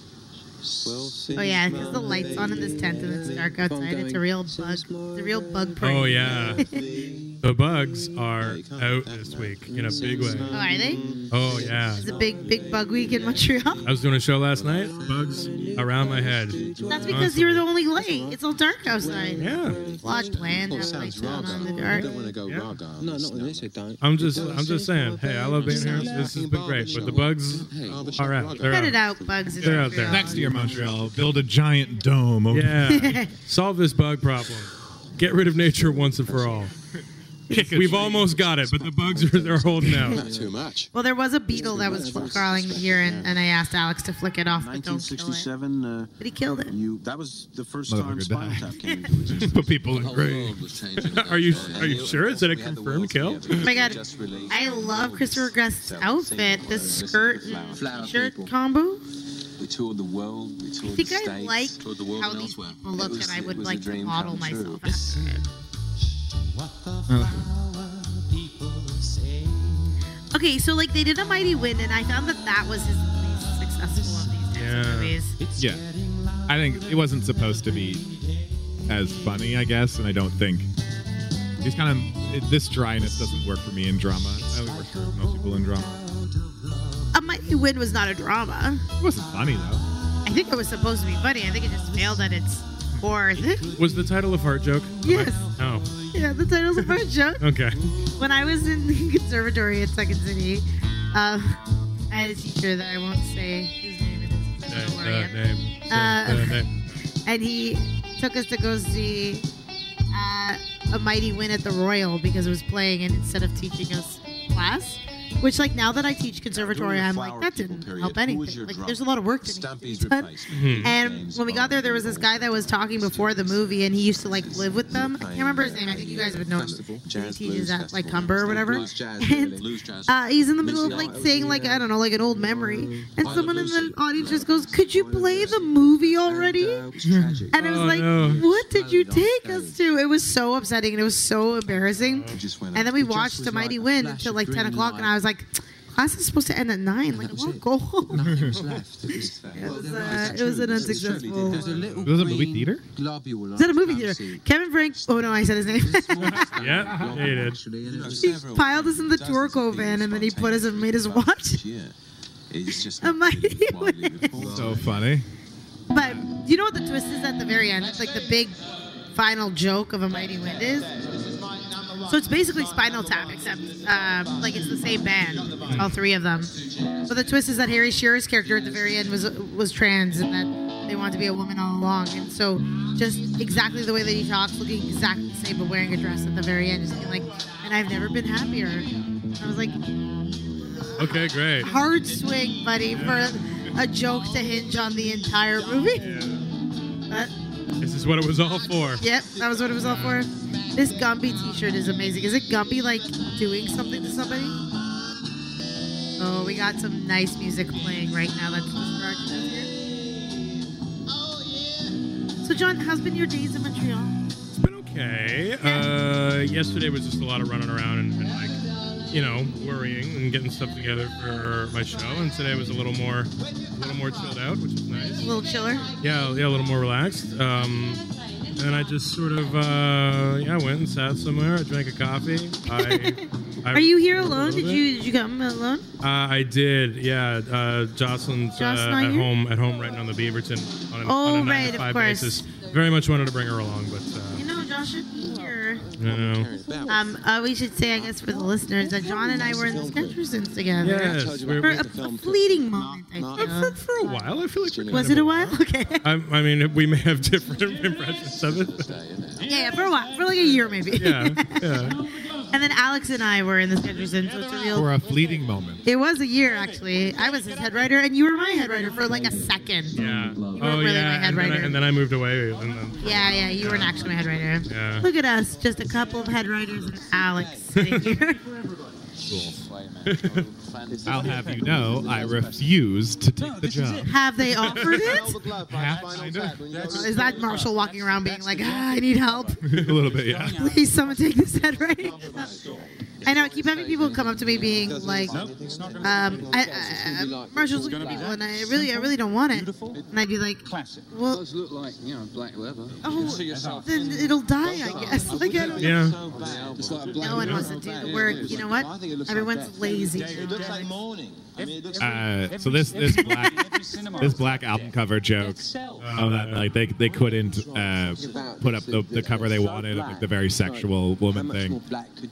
Well, Oh yeah, because the lights on in this tent and it's dark outside. It's a real bug. It's a real bug parade. Oh yeah, the bugs are out this week in a big way. Oh, are they? Oh yeah. It's a big, big bug week in Montreal. I was doing a show last night. Bugs around my head. That's because you're the only light. It's all dark outside. Yeah. Watched land Oh, have sounds lights on in the dark. I don't want to go Yeah. raga. No, not with this. I don't. I'm just, I'm just saying. Hey, I love being here. This has been great, but the bugs are out. They're Cut out. it out, bugs. They're out there. Next year, Montreal, build a giant dome. Over Yeah. Solve this bug problem. Get rid of nature once and for all. We've almost got it, but the bugs are they're holding out. Not too much. Well, there was a beetle that was crawling here, and, and I asked Alex to flick it off, but don't kill it. 1967. Uh, But he killed it. you that was the first time Motherfucker Spinal died. Tap came into existence. Put people in graves. Are you are you sure? Is it a confirmed kill? Oh my god, I love Christopher Guest's outfit. This skirt and shirt combo. We toured the world. We I toured think the I States. like the world how these people look, was- and I would like to model myself after it. Okay, so like they did a Mighty Wind, and I found that that was his least successful of these types Yeah. of movies. Yeah, I think it wasn't supposed to be as funny, I guess, and I don't think he's kind of it, this dryness doesn't work for me in drama. I only works for most people in drama. A Mighty Wind was not a drama. It wasn't funny though. I think it was supposed to be funny. I think it just failed at its course. Was the title a fart joke? Yes. Oh. yeah, the title's a fart joke. Okay. When I was in the conservatory at Second City, um, I had a teacher that I won't say his name it is. Uh, name. Uh, name. and he took us to go see uh, a mighty win at the Royal because it was playing, and instead of teaching us class, which like now that I teach conservatory, I'm like that didn't help anything. Like there's a lot of work that needs to be done. And when we got there, there was this guy that was talking before the movie, and he used to like live with them. I can't remember his name. I think you guys would know him. He teaches at like Humber or whatever. And uh, he's in the middle of like saying like I don't know like an old memory, and someone in the audience just goes, "Could you play the movie already?" And I was Oh, like, "What did you take us to?" It was so upsetting and it was so embarrassing. And then we watched A Mighty Wind until like ten o'clock, and I was like, "Class is supposed to end at nine. Like, I want to go home." It was, uh, it was an unsuccessful. Was it a movie theater? Is that a movie theater? Kevin Frank. Oh no, I said his name. Yeah, yeah, you did. he piled us in the Tourco van and then he put us and made us watch It's just a mighty wind. So funny. But you know what the twist is at the very end? It's like the big final joke of a mighty wind is. So it's basically Spinal Tap, except um, like it's the same band, it's all three of them. But the twist is that Harry Shearer's character at the very end was was trans, and that they wanted to be a woman all along. And so just exactly the way that he talks, looking exactly the same, but wearing a dress at the very end, just being like, "And I've never been happier." I was like, Okay, great. hard swing, buddy, for a, joke to hinge on the entire movie. But This is what it was all for. Yep, that was what it was all for. This Gumby T-shirt is amazing. Is it Gumby like doing something to somebody? Oh, we got some nice music playing right now. That's distracting us here. Oh yeah. So, John, how's been your days in Montreal? It's been okay. Uh, yesterday was just a lot of running around and, and like, you know, worrying and getting stuff together for my show. And today was a little more, a little more chilled out, which is nice. A little chiller. Yeah, yeah, a little more relaxed. Um, and I just sort of, uh, yeah, went and sat somewhere. I drank a coffee. I, I Are you here alone? Did you did you come alone? Uh, I did, yeah. Uh, Jocelyn's uh, Jocelyn, at home, at home, writing on the Beaverton on, an, Oh, on a nine right, to five basis. Very much wanted to bring her along, but uh, You know, Josh should be here. You. Um, uh, we should say, I guess, for the listeners, that John and I were in the Sketchersons together. Yes, we're- for a, a fleeting moment. I feel. For, for a while, I feel like we're Was it a of- while? Okay. I, I mean, we may have different impressions of it. but- Yeah, yeah, for a while, for like a year maybe. Yeah, yeah. and then Alex and I were in the Sketchersons, so it's a real. For a fleeting moment. It was a year actually. I was his head writer, and you were my head writer for like a second. Yeah. You were oh, really yeah. my head and, then I, and then I moved away. And then, Yeah, yeah, you weren't actually my head writer. Yeah. Look at us, just a couple of head writers and Alex sitting here. I'll have you know, I refuse to take the job. Have they offered it? Kinda. Is that Marshall walking around being like, ah, I need help? a little bit, yeah. Please, someone take this head writing. I know. I keep having people come up to me being like, um, I, I, Marshall's looking at people, and I really, I really don't want it. And I'd be like, well, Does look like, you know, black leather. oh, then it'll die, I guess. Like, I don't yeah. It's like a black No one wants to do the work. You know what? Everyone's lazy. Uh, so this this black this black album cover joke of that like they they couldn't uh, put up the, the cover they wanted of like the very sexual woman thing.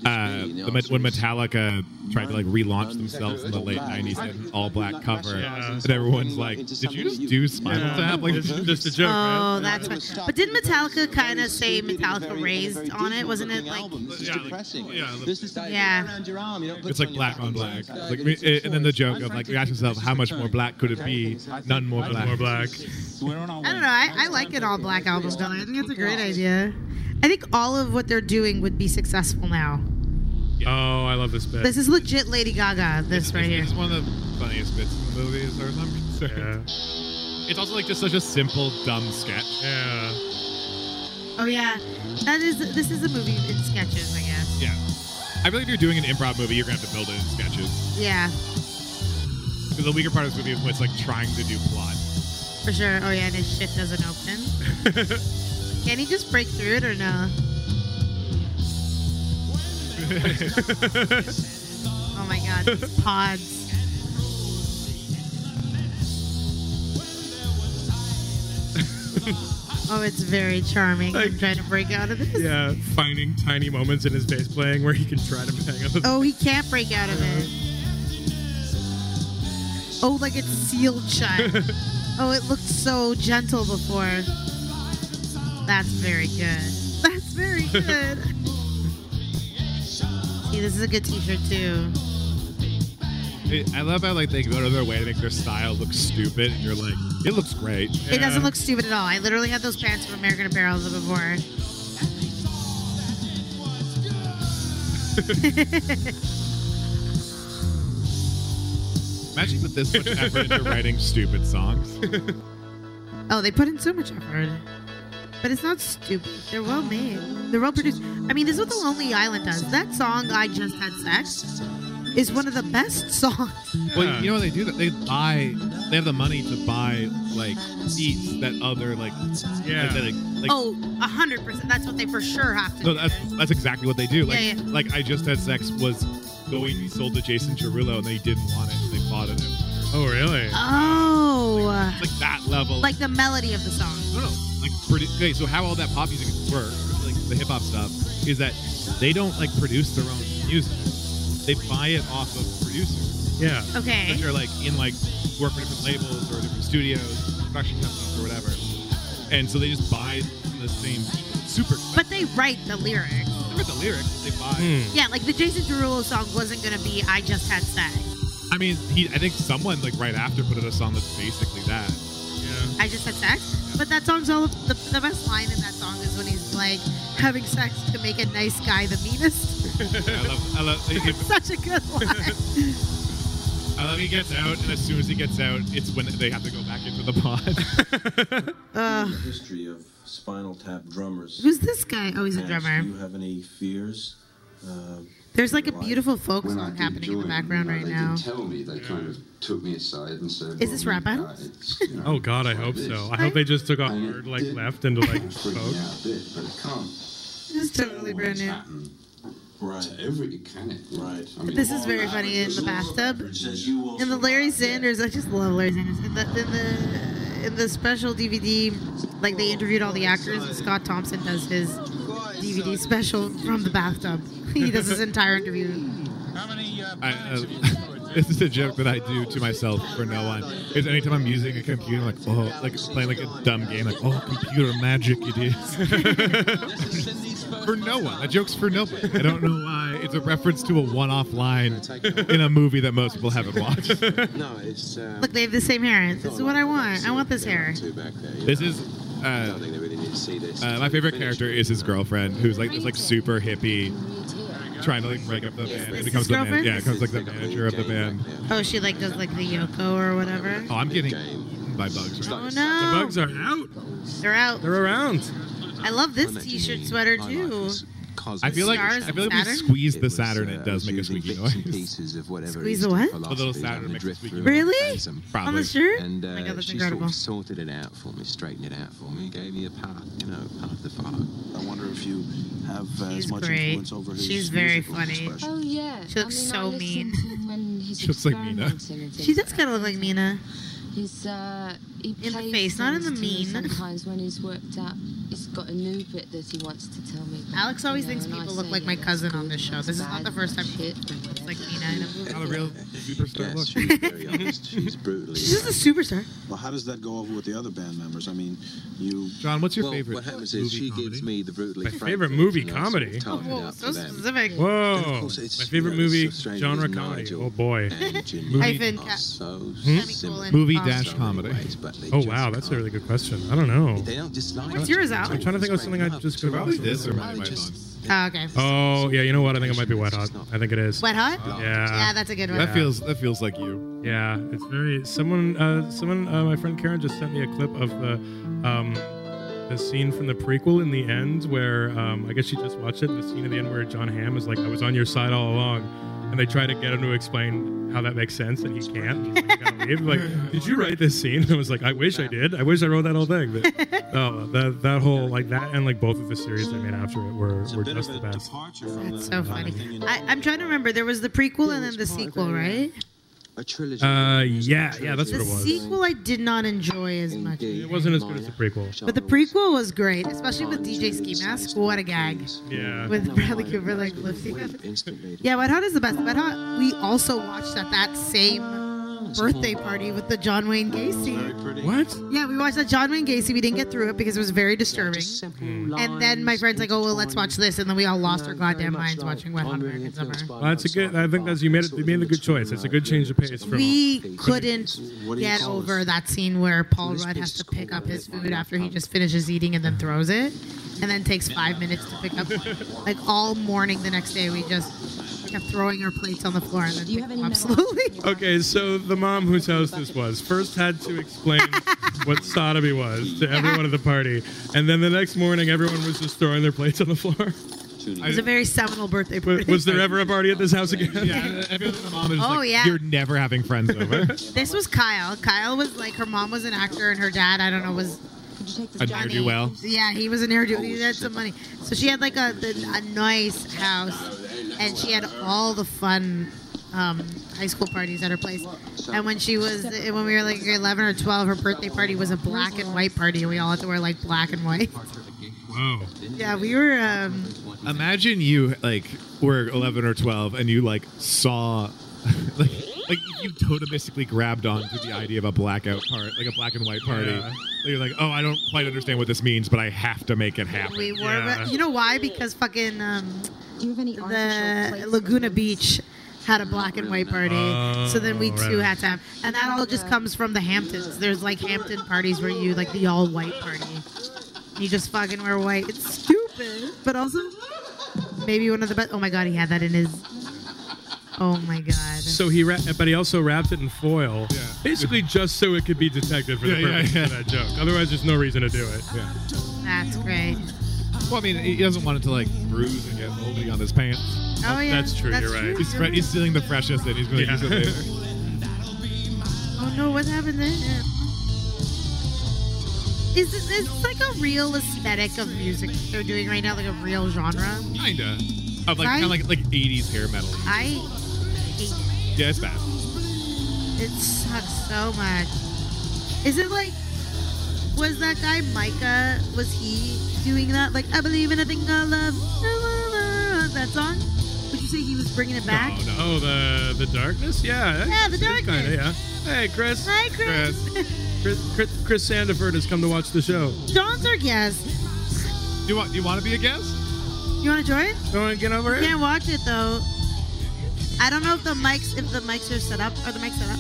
Uh, the, when Metallica tried to like relaunch themselves in the late '90s and an all black cover, Yeah. and everyone's like, "Did you just do Spinal Tap?" Like It's just a joke, Oh, man. that's right. But didn't Metallica kind of say Metallica raised on it? Wasn't it like, Yeah, like, yeah, the- yeah? it's like black on black. Like, I mean, it- and then the joke of like you ask yourself, how much more black could it be? None more black. more black. I don't know. I, I like an all black album color. I think that's a great idea. I think all of what they're doing would be successful now. Oh, I love this bit. This is legit Lady Gaga. This right here. It's one of the funniest bits in the movie, as far as I'm concerned. Yeah. It's also like just such a simple, dumb sketch. Yeah. Oh yeah, that is. This is a movie in sketches, I guess. Yeah. I feel like if you're doing an improv movie, you're gonna have to build it in sketches. Yeah, Because the weaker part of this movie it's like trying to do plot. for sure. Oh yeah, and his shit doesn't open. Can he just break through it or no? Oh my god, these pods. Oh, it's very charming. I'm trying to break out of this. Yeah, finding tiny moments in his bass playing where he can try to bang on the Oh, he can't break out of it. Oh, like it's sealed shut. oh, it looked so gentle before. That's very good. That's very good. See, this is a good T-shirt too. It- I love how like they go to their way to make their style look stupid, and you're like, it looks great. It doesn't look stupid at all. I literally had those pants from American Apparel before. Imagine you put this much effort into writing stupid songs. Oh, they put in so much effort. But it's not stupid. They're well made. They're well produced. I mean, this is what The Lonely Island does. That song, I Just Had Sex, is one of the best songs. Well, you know what they do? That they buy, they have the money to buy like seats that other like, Yeah. like, like, like oh, 100%. That's what they for sure have to no, do. that's that's exactly what they do. Like, Yeah, yeah. like I just had sex was going to be sold to Jason Derulo, and they didn't want it, and they bought it. Oh, really? Oh. It's like that level. Like the melody of the song. no, no, like pretty. Okay, so how all that pop music works, like the hip hop stuff, is that they don't like produce their own music. They buy it off of producers. Yeah. Okay. Which are like in like work for different labels or different studios, production companies or whatever. And so they just buy the same super. But they write the lyrics. Look at the lyrics. They buy. Yeah, like the Jason Derulo song wasn't going to be I Just Had Sex. I mean, he. I think someone like right after put out a song that's basically that. Yeah. I Just Had Sex. But that song's all the, the best line in that song is when he's like having sex to make a nice guy the meanest. I love. I love. If, Such a good line. I love he gets out, and as soon as he gets out, it's when they have to go back into the pod. Uh, the history of Spinal Tap drummers. who's this guy? Oh, he's a drummer. Do you have any fears? Uh, There's like a beautiful folk When song did happening in the background you know, right they now. didn't tell me. They kind of took me aside and said, Is this well, rap battles? it's, you know, Oh God, I hope so. I hope they just took a hard like left into like freak folk. out a bit, but it can't. This is totally brand new. happen right. to every can it? Right. I mean, This is very funny in the bathtub. In the Larry Sanders, I just love Larry Sanders. In the in the in the special DVD, like they interviewed all the actors, and Scott Thompson does his DVD special from the bathtub. he does his entire interview. I, uh, this is a joke that I do to myself for no one. Is anytime I'm using a computer, like, oh, like playing like a dumb game, like, oh, computer magic it is. for no one. That joke's for nobody. I don't know why. It's a reference to a one-off line in a movie that most people haven't watched. No, it's. Um, Look, they have the same hair. This is what I want. I want this hair. back there. This is. Uh, they really need to see this. uh, my favorite character is his girlfriend, who's like this like super hippie, trying to like break up the band. It becomes his the man- girlfriend? yeah, it becomes like the manager of the band. Oh, she like does like the Yoko or whatever. Oh, I'm getting eaten by bugs. Right Oh The no, bugs are out. they're out. They're around. I love this T-shirt sweater too. I feel like Stars I feel like we Saturn? squeeze the Saturn, it does make a squeaky noise. pieces of whatever Squeeze the what? The little Saturn makes a squeaky noise. Really? On the shirt? And uh, oh my god, that's she incredible. Sort of sorted it out for me, straightened it out for me, gave me a part, you know, part of the photo. I wonder if you have uh, She's as much great. influence over his She's very funny. expression. Oh yeah. She looks I mean, so mean. listen to him when he's She looks like Mina. She does kind of look like Mina. He's uh, he In the face, not in the mean. Sometimes when he's worked up, he's got a new bit that he wants to tell me. about, Alex always you know, thinks people look say, like my yeah, that's cousin on good, this show. This is not the first time shit, she looks like Mina in a movie. Not a real superstar look. Yes, she's very honest. She's brutally. She's just a superstar. Well, how does that go over with the other band members? I mean, you. John, what's your well, favorite what happens movie is she comedy? gives me the brutally My favorite movie and I sort comedy? of Whoa, so specific. Whoa! My favorite you know, it's movie, so strange genre comedy. Oh boy. and Jim Movie- Hyphen so Movie comedy. Dash comedy. Ways, but they Oh wow, that's a can't. really good question. I don't know. They don't dislike What's yours, Al? I'm trying to think of something I just could Probably have this or my, they Oh, okay. Oh yeah, you know what? I think it might be Wet Hot. I think it is. Wet Hot? Yeah. Yeah, that's a good one. That feels that feels like you. Yeah, it's very. Someone, uh, someone, uh, my friend Karen just sent me a clip of the, um, the scene from the prequel in the end where um, I guess she just watched it. The scene at the end where John Hamm is like, "I was on your side all along," and they try to get him to explain how that makes sense, and he can't. He's like, leave." like, did you write this scene? And I was like, I wish I did. I wish I wrote that whole thing. But, oh, that that whole like that and like both of the series they made after it were, were just the best. That's so funny. of thing you know. I, I'm trying to remember. There was the prequel and then the sequel, right? A trilogy. Uh, yeah, yeah, that's what it was. The sequel I did not enjoy as much. It wasn't as good as the prequel. But the prequel was great, especially with DJ Ski Mask. What a gag. Yeah. With Bradley Cooper like lifting up. Yeah, Wet Hot is the best. Wet Hot, we also watched at that same birthday party with the John Wayne Gacy. What? Yeah, we watched that John Wayne Gacy. We didn't get through it because it was very disturbing. Hmm. And then my friend's like, "Oh well, let's watch this," and then we all lost our goddamn minds watching Wet Hot American Summer. Well, that's a good. I think that's you made it. You made a good choice. It's a good change of pace from. We couldn't get over that scene where Paul Rudd has to pick up his food after he just finishes eating and then throws it, and then takes five minutes to pick up. Like all morning the next day, we just kept throwing our plates on the floor and then pick them up slowly. Okay, so the mom whose house this was first had to explain what sodomy was to everyone at the party, and then the next morning everyone was just throwing their plates on the floor. It was a very seminal birthday party. Was there ever a party at this house again? Yeah, I feel like the mom is Oh, like, yeah. you're never having friends over. This was Kyle. Kyle was like her mom was an actor and her dad I don't know was A ne'er do well. Yeah, he was a ne'er do He oh, had some money, so she had like a the, a nice house, and she had all the fun um, high school parties at her place. And when she was when we were like eleven or twelve, her birthday party was a black and white party, and we all had to wear like black and white. Whoa. Yeah, we were. Um, Imagine you like were 11 or 12 and you like saw like like you totemistically grabbed onto the idea of a blackout part, like a black and white party. Yeah. You're like, oh, I don't quite understand what this means, but I have to make it happen. we were. but You know why? Because fucking um, the Laguna Beach had a black and white party. so then we Oh, too right. had to have, and that all just comes from the Hamptons. There's like Hampton parties where you like the all white party. You just fucking wear white. It's stupid, but also maybe one of the best. Oh my god, he had that in his. Oh my god. So he, ra- but he also wrapped it in foil, basically just so it could be detected for the Yeah, yeah, purpose yeah. of that joke. Otherwise, there's no reason to do it. Yeah. That's great. Well, I mean, he doesn't want it to like bruise and get moldy on his pants. Oh, yeah, That's true. that's you're right. true. He's, fre- he's stealing the freshest, and he's going to Yeah. use it later. Oh no, what happened there? Is this it's like a real aesthetic of music they're doing right now, like a real genre? Kinda. Of like Right? kind of like like 80s hair metal. I hate it. Yeah, it's bad. It sucks so much. Is it like was that guy Micah? Was he doing that? Like I believe in a thing I love. That song? Would you say he was bringing it back? Oh, the the darkness? Yeah. Yeah, the darkness. of, yeah. Hey, Chris. Hi, Chris. Chris, Chris, Chris Sandiford has come to watch the show. John's our guest. Do you want do you want to be a guest? You want to join? You want to get over You it? can't watch it though. I don't know if the mics if the mics are set up. Are the mics set up?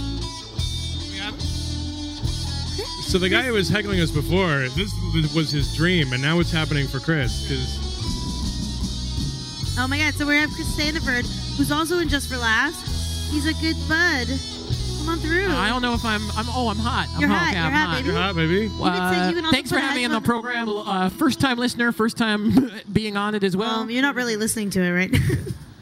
So the guy who was heckling us before, this was his dream, and now it's happening for Chris. Because Oh my god! So we have Chris Sandiford, who's also in Just for Laughs. He's a good bud. Come on through. I don't know if I'm. I'm. Oh, I'm hot. I'm You're hot. hot, Okay, you're I'm hot, hot. baby. you're hot, baby. You can say- you thanks for having me on the program. Uh, first time listener, first time being on it as well. Um, you're not really listening to it, right?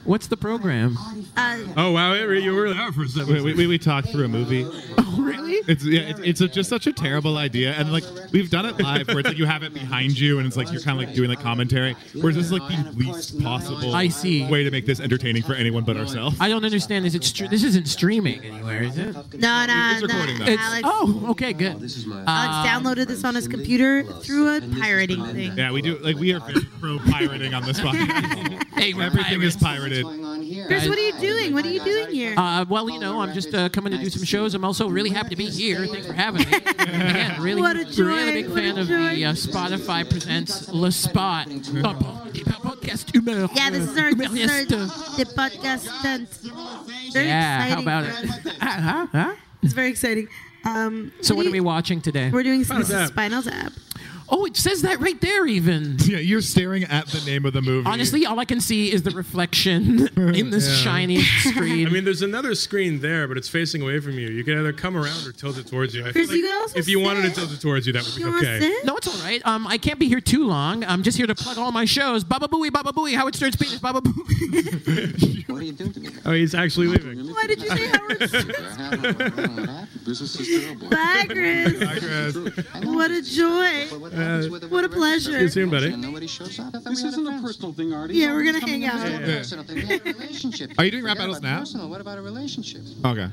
What's the program? uh, Oh wow, it, you were there for a second. We, we, we talked through a movie. Oh, really? It's yeah, it's, it's a, just such a terrible idea, and like we've done it live, where it's like you have it behind you, and it's like you're kind of like doing like commentary. Whereas this is like the least possible I see. way to make this entertaining for anyone but ourselves. I don't understand. Is it? Str- this isn't streaming anywhere, is it? no, no, It's recording no. though. It's, Alex, oh, okay, good. Alex downloaded this on his computer through a pirating thing. Yeah, we do like we are pro pirating on this podcast. Hey, we're Everything is pirated. Chris, what are you doing? What are you doing here? Uh, well, you know, I'm just uh, coming to do some shows. I'm also really happy to be here. Thanks for having me. Again, really, What a joy, really big what a fan of the uh, Spotify presents Le Spot. Uh, podcast humeur. yeah, this is our, this is our the podcast tent. Very Yeah, how exciting. about it? huh? Huh? It's very exciting. Um, So, what do are we watching today? We're doing Spinal this Tap. Spinal Tap. Oh, it says that right there, even. Yeah, you're staring at the name of the movie. Honestly, all I can see is the reflection in this Yeah. shiny screen. I mean, there's another screen there, but it's facing away from you. You can either come around or tilt it towards you. I feel Chris, you can also if you wanted to tilt it towards you, that would be You okay. sit? no, it's all right. Um, I can't be here too long. I'm just here to plug all my shows. Baba Booey, Baba Booey, Howard Stern's penis, Baba Booey. What are you doing to me? Oh, he's actually leaving. Why did you say Howard Stern? Business is terrible. Bye, Chris. Bye, Chris. What a joy. What a pleasure. See you buddy. Nobody shows up. This isn't a personal thing, Artie. Yeah, we're gonna hang out. Personal thing. We have a relationship. Are you doing rap battles now? Personal. What about a relationship? Okay.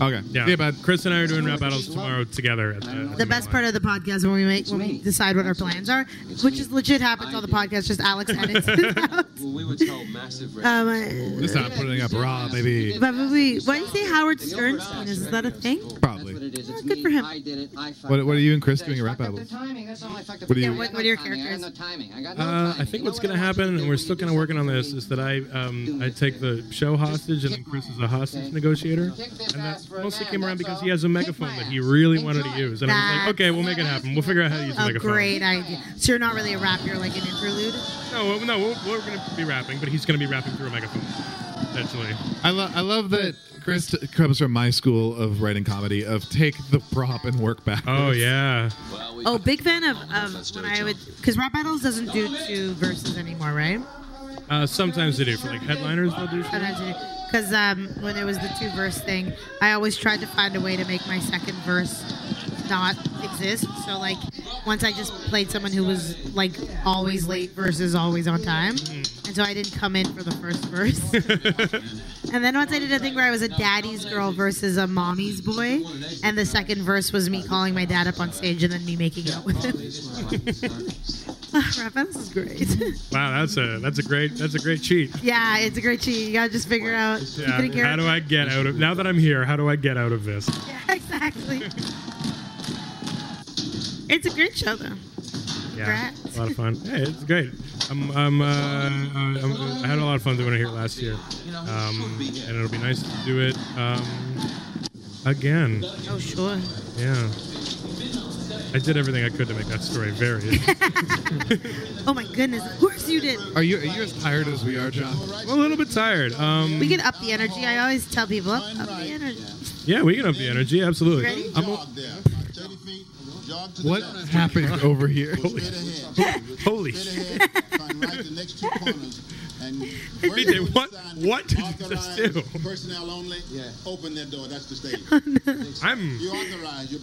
Okay. Yeah. yeah, but Chris and I are doing rap battles tomorrow together. At the, at The best part of the podcast when we make when we decide what our plans are, which is legit happens on the podcast. Just Alex edits it out. Well, we were told massive. Um, Just not putting up raw, baby. but, but we, why do you say Howard Stern's penis? Is that a thing? Probably. Oh, good for him. What, what are you and Chris doing at rap battles? What are Yeah, you? what, what are your characters? Uh, I think what's going to happen, and we're still kind of working on this, is that I um, I take the show hostage, and then Chris is a hostage negotiator, and that mostly came around because he has a megaphone that he really wanted to use, and I was like, okay, we'll make it happen. We'll figure out how to use a A megaphone. great idea. So you're not really a rapper, You're like an interlude. No, no, we're, we're going to be rapping, but he's going to be rapping through a megaphone. Essentially. I, lo- I love that Chris t- comes from my school of writing comedy of take the prop and work back. Oh yeah. Oh, big fan of, of when I would because rap battles doesn't do two verses anymore, right? Uh, sometimes they do for like headliners. They'll do. Because um, when it was the two verse thing, I always tried to find a way to make my second verse not exist. So like once I just played someone who was like always late versus always on time, mm-hmm. and so I didn't come in for the first verse. and then once I did a thing where I was a daddy's girl versus a mommy's boy, and the second verse was me calling my dad up on stage and then me making out with him. Battles is great. Wow, that's a that's a great that's a great cheat. yeah, it's a great cheat. You gotta just figure out. keep it in Yeah, how do. I get out of now that I'm here? How do I get out of this? Yeah, exactly. It's a great show, though. Yeah, Congrats. a lot of fun. Hey, it's great. I'm, I'm, uh, I'm, I had a lot of fun doing it here last year, um, and it'll be nice to do it um, again. Oh, sure. Yeah, I did everything I could to make that story very. Oh my goodness, of course you did. Are you are you as tired as we are, John? I'm a little bit tired. Um, We can up the energy. I always tell people up, up the energy. yeah, we can up the energy. Absolutely. Ready? I'm a- What happened over here? Holy shit! BJ, what what did you just do? Personnel only. Yeah. Open that door. That's the stage. I'm You authorized. You're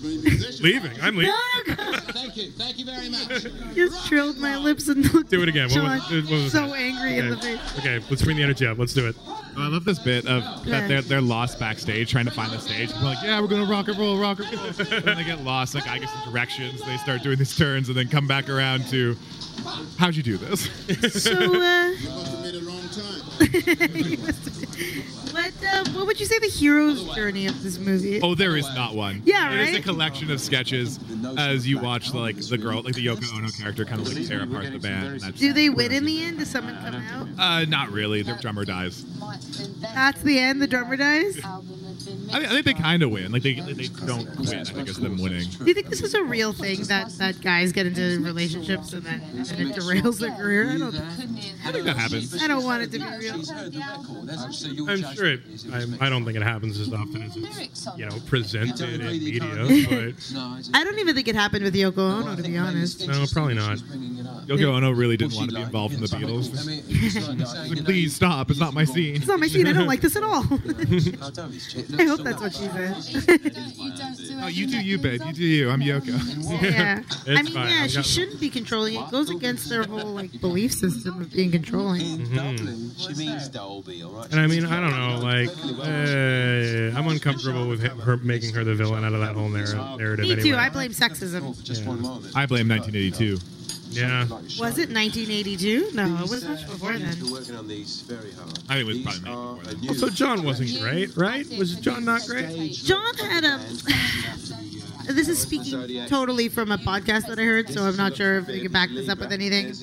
leaving. I'm leaving. Thank you. Thank you very much. Just trilled my lips and looked Do it again. What was, what was so that? angry in the Okay. face. Okay, let's bring the energy up. Let's do it. I love this bit of that they're, they're lost backstage trying to find the stage. We're like, yeah, we're gonna rock and roll, rock and roll. and they get lost. Like I get some directions. They start doing these turns and then come back around to, how'd you do this? So, uh, You must have made a wrong time. what, uh, what would you say the hero's journey of this movie? oh, there is not one. Yeah, right. It is a collection of sketches as you watch like the girl, like the Yoko Ono character, kind of like tear apart the band. Do they win in the end? Does someone come out? uh, not really. Their drummer dies. That's the end. The drummer dies. I, think- I think they kind of win. Like they, they don't win. I think it's them winning. Do you think this is a real thing that that guys get into relationships and then and it derails their career? I don't. I think that happens. I don't want it to be real. I'm sure it. I, I don't think it happens as often as it's you know presented in media, but I don't even think it happened with Yoko Ono, to be honest. no, probably not. Yoko Ono really didn't want to be involved in the Beatles. Please stop. It's not my scene. It's not my scene. I don't like this at all. I hope that's what she said. Oh, you do you, babe. You do you. I'm Yoko. yeah. I mean, fine. yeah, she shouldn't be controlling it. It goes against their whole like belief system of being controlling. Mhm. She means Dolby, all right? And I mean, I don't know, like, uh, I'm uncomfortable with her making her the villain out of that whole narrative. Me anyway. too. I blame sexism. I blame 1982. Yeah. Was it 1982? No, it was much before then. We're working on these very hard. I think it was probably made before Also, John wasn't great, right? Was John not great? John had a. This is speaking totally from a podcast that I heard, so I'm not sure if we can back this up with anything.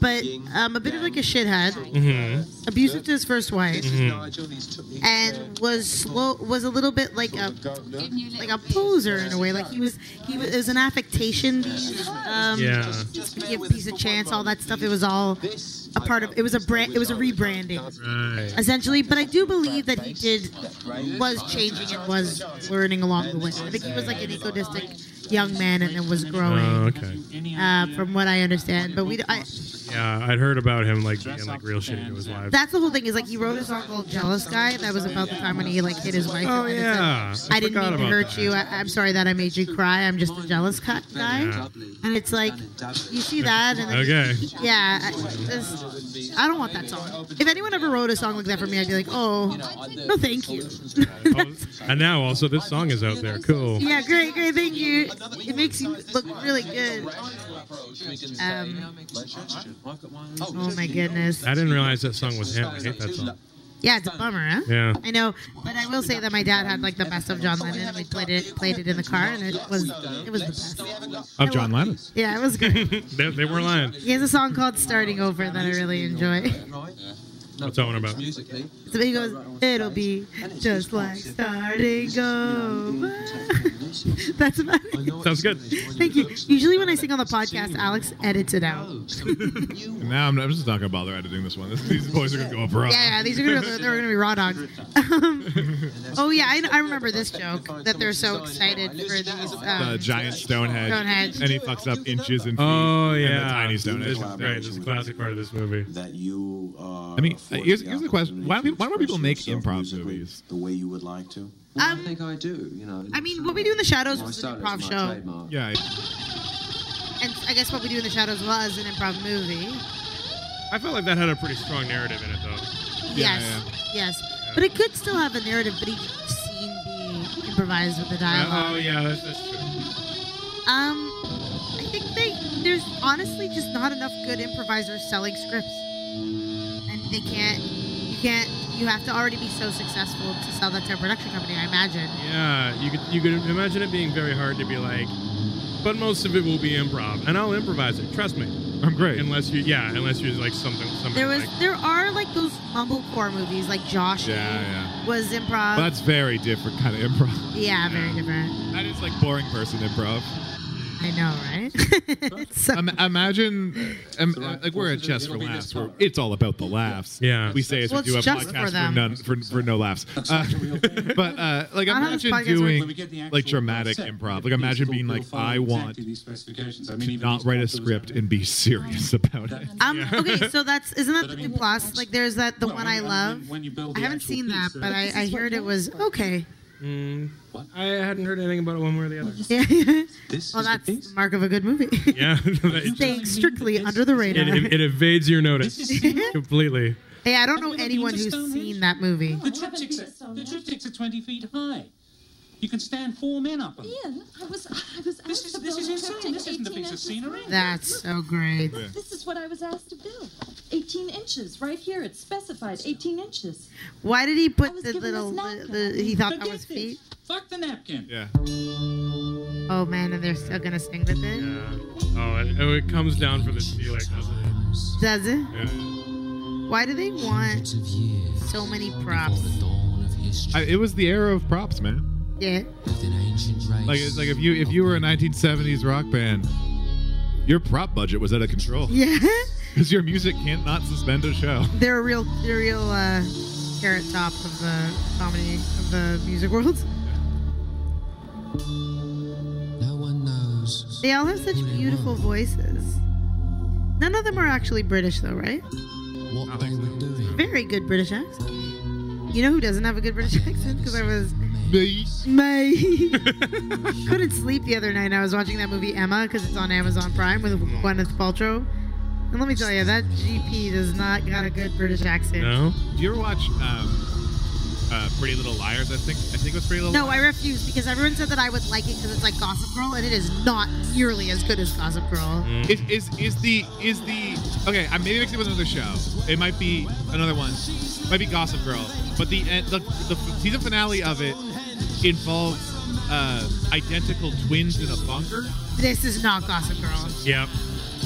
But um, a bit of like a shithead, Mm-hmm. abusive to his first wife, Mhm. and was slow. Was a little bit like a like a poser in a way. Like he was he was, it was an affectation. Um, Yeah. give peace a chance, all that stuff. It was all a part of. It was a brand. It was a rebranding Right. essentially. But I do believe that he did was changing and was learning along the way. I think he was like an egotistic young man and then was growing. Oh, okay. Uh, from what I understand, but we, I, Yeah, I'd heard about him like being like real shitty to his wife. That's the whole thing. Is like he wrote a song called "Jealous Guy." That was about the time when he like hit his wife. Oh, and said, yeah. I I didn't mean to hurt that. you. I, I'm sorry that I made you cry. I'm just a jealous cut guy. Yeah. And it's like you see that, and Okay. yeah, I, I don't want that song. If anyone ever wrote a song like that for me, I'd be like, oh, no, thank you. And now also this song is out there. Cool. yeah, great, great, thank you. It makes you look really good. Um, oh my goodness. I didn't realize that song was him. I hate that song. Yeah, it's a bummer, huh? Yeah. I know, but I will say that my dad had like the best of John Lennon, and we played it played it in the car, and it was it was the best. Of John Lennon. Yeah, it was good. they, they weren't lying. He has a song called "Starting Over" that I really enjoy. What's that one about? So he goes, "It'll be just like starting over." That's about it. Sounds good. Thank you. Usually when I sing on the podcast, Alex edits it out. Now I'm, I'm just not gonna bother editing this one. This, these boys are gonna go up raw. Yeah, yeah, these are gonna they're gonna be raw dogs. Um, oh yeah, I, I remember this joke that they're so excited for these. the Um, giant Stonehenge, Stonehenge. and he fucks up inches and feet. Oh and yeah, the tiny Stonehenge. This is. This is a classic part of this movie. That you. Uh, I mean, afford here's, the here's the question: Why don't, people, why don't people make improv yourself movies? The way you would like to. Um, I think I do. You know. I mean, what we do in the shadows My was an is improv my show, trademark. Yeah, and I guess what we do in the shadows was an improv movie. I felt like that had a pretty strong narrative in it, though. yes, yes, but it could still have a narrative, but each scene be improvised with the dialogue. oh yeah, that's, that's true. Um, I think they there's honestly just not enough good improvisers selling scripts, and they can't. You can't. You have to already be so successful to sell that to a production company. I imagine. Yeah, you could you could imagine it being very hard to be like, but most of it will be improv, and I'll improvise it. Trust me, I'm great. Unless you, yeah, unless you're like something, something There was like. there are like those mumblecore movies like Josh Yeah, yeah. was improv. But that's very different kind of improv. yeah, very different. That is like boring person improv. I know, right? so, Im- imagine, um, like we're at Just for Laughs, where it's all about the laughs. Yeah. we say as Well, we do a it's podcast for them. none for, for no laughs. Uh, but uh, like I don't imagine doing When we get the actual like dramatic set, improv. Like imagine being like, follow I exactly want these specifications. I mean, to not write a script and be serious about it. um, okay, so that's isn't that the Duplass? Like, there's that the one I love. when you I haven't seen that, but I, I heard it was okay. Mm, I hadn't heard anything about it one way or the other. Yeah. This well, is that's piece? the mark of a good movie. Yeah, Staying strictly under the radar. it, it evades your notice completely. hey, I don't know Have you ever anyone who's seen that movie. The triptychs are, the triptychs are 20 feet high. You can stand four men up them. Ian, I was, I was asked This is, to this build is insane. This isn't a 18 piece of inches scenery. That's so great. This is what I was asked to build. 18 inches, right here. It's specified 18 inches. Why did he put the little? The, the, he thought that Forget was this. feet. Fuck the napkin. Yeah. Oh man, and they're still gonna sing with it. Yeah. Oh, it, oh, it comes down for the ceiling, doesn't it? Does it? Yeah. Why do they want so many props? I, it was the era of props, man. Yeah. Like it's like if you if you were a 1970s rock band, your prop budget was out of control Yeah. because your music can't not suspend a show. they're a real, they're a real uh, carrot top of the comedy of the music world. No one knows. They all have such beautiful voices. None of them are actually British, though, right? What they were doing. Very good British accent. You know who doesn't have a good British accent? Because I was Me. May. Couldn't sleep the other night. I was watching that movie Emma because it's on Amazon Prime with Gwyneth Paltrow. And let me tell you, that GP does not got a good British accent. No. Do you ever watch um, uh, Pretty Little Liars? I think I think it was Pretty Little. No, I refuse because everyone said that I would like it because it's like Gossip Girl, and it is not nearly as good as Gossip Girl. Is, is is the is the okay? I'm maybe mixing it with another show. It might be another one. It might be Gossip Girl. But the the, the season finale of it involves uh, identical twins in a bunker. This is not Gossip Girl. Yep.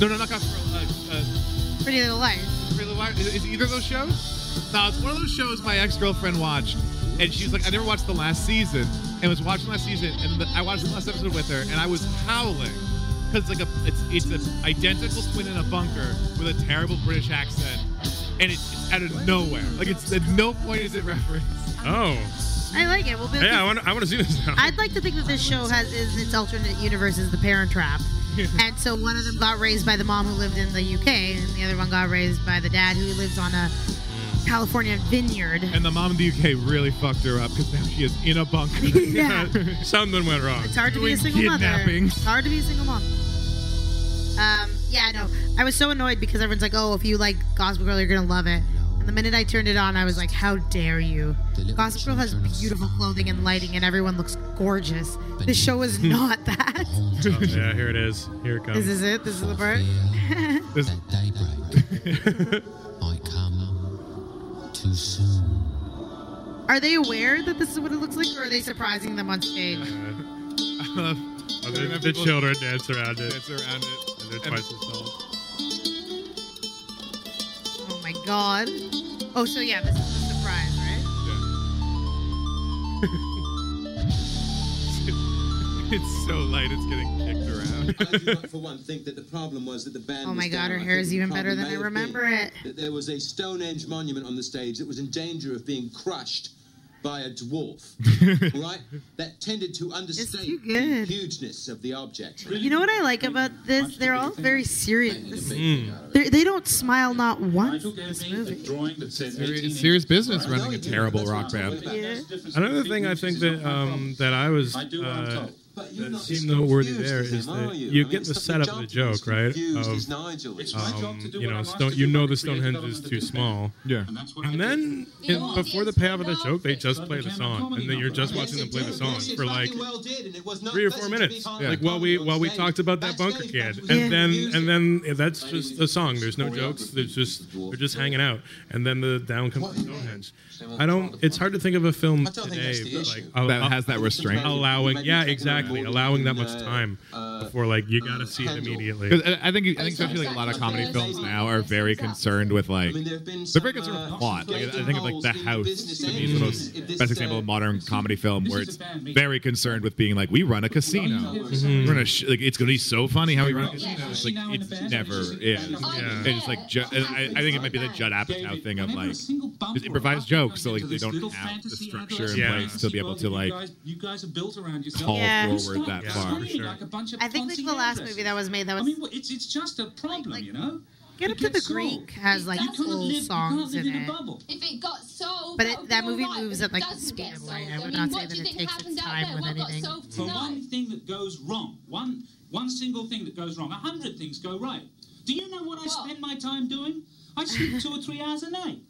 No, no, not Gossip Girl. Uh, uh, Pretty Little Liars. Pretty Little Liars. Is, is either of those shows? No, it's one of those shows my ex girlfriend watched, and she was like, I never watched the last season, and was watching last season, and the, I watched the last episode with her, and I was howling because like a it's it's an identical twin in a bunker with a terrible British accent, and it's, it's out of nowhere. Like it's at no point is it referenced. Oh. I like it. Well, Yeah, I want. I want to see this now. I'd like to think that this show has is its alternate universe is The Parent Trap, and so one of them got raised by the mom who lived in the UK, and the other one got raised by the dad who lives on a California vineyard. And the mom in the UK really fucked her up because now she is in a bunker. Yeah. Something went wrong. It's hard to be a Doing single mother. It's hard to be a single mom. Um, yeah, no. I was so annoyed because everyone's like, "Oh, if you like Gossip Girl, you're gonna love it." And the minute I turned it on, I was like, "How dare you!" Gossip Girl has beautiful clothing and lighting, and everyone looks gorgeous. This show is not that. Oh, yeah, here it is. Here it comes. This is it. This is the part. This- I come too soon. Are they aware that this is what it looks like, or are they surprising them on stage? Oh, the, the children dance around it. Dance around it. And they're twice as tall. Oh my god. Oh, so yeah, this is a surprise, right? it's so light, it's getting kicked around. I do not, for one, think that the problem was that the band. Oh my God, down. her hair is even better than I remember it. That there was a Stonehenge monument on the stage that was in danger of being crushed by a dwarf. right? That tended to understate the hugeness of the object. You know what I like about this? They're all very serious. They're, they don't smile not once in this movie. Serious, serious business running a terrible rock band. Yeah. Another thing I think that um, that I was uh, that seemed noteworthy there is that you get the setup of the joke, right? Of um, you know, Stone, you know the Stonehenge is too small. Yeah. And then in, before the payoff of the joke, they just play the song, and then you're just watching them play the song for like three or four minutes, like while we while we talked about that bunker kid, and then and then that's just the song. There's no jokes. There's just they're just hanging out, and then the down comes the Stonehenge. I don't. It's hard to think of a film today like That has that restraint. allowing. Yeah, exactly, allowing that much time before like you got to see it immediately. 'Cause I I think I think especially like a lot of comedy films now are very concerned with like they're very concerned with plot. Like, I think of like The House to me is the most best example of modern comedy film where it's very concerned with being like we run a casino. We run a sh- like it's gonna be so funny how we run a casino. It's like it never is. Yeah. And it's like Ju- I, I think it might be the Judd Apatow thing of like just improvise jokes so like they don't have the structure in place to be able to like You guys, you are built around yourself. call Yeah. Forward that Yeah, far. sure. Like a bunch of I think like fancy the last movie that was made that I was mean, well, it's it's just a problem, you know. Get Up to the gets sold. Greek has like You live- songs in in a it. bubble. If it got sold, But that it, that movie all right, moves at like it the doesn't speed of light. I I would mean, not say that it takes its time with anything. sold For one thing that goes wrong, one one single thing that goes wrong, a hundred things go right. Do you know what I spend my time doing? I sleep two or three hours a night.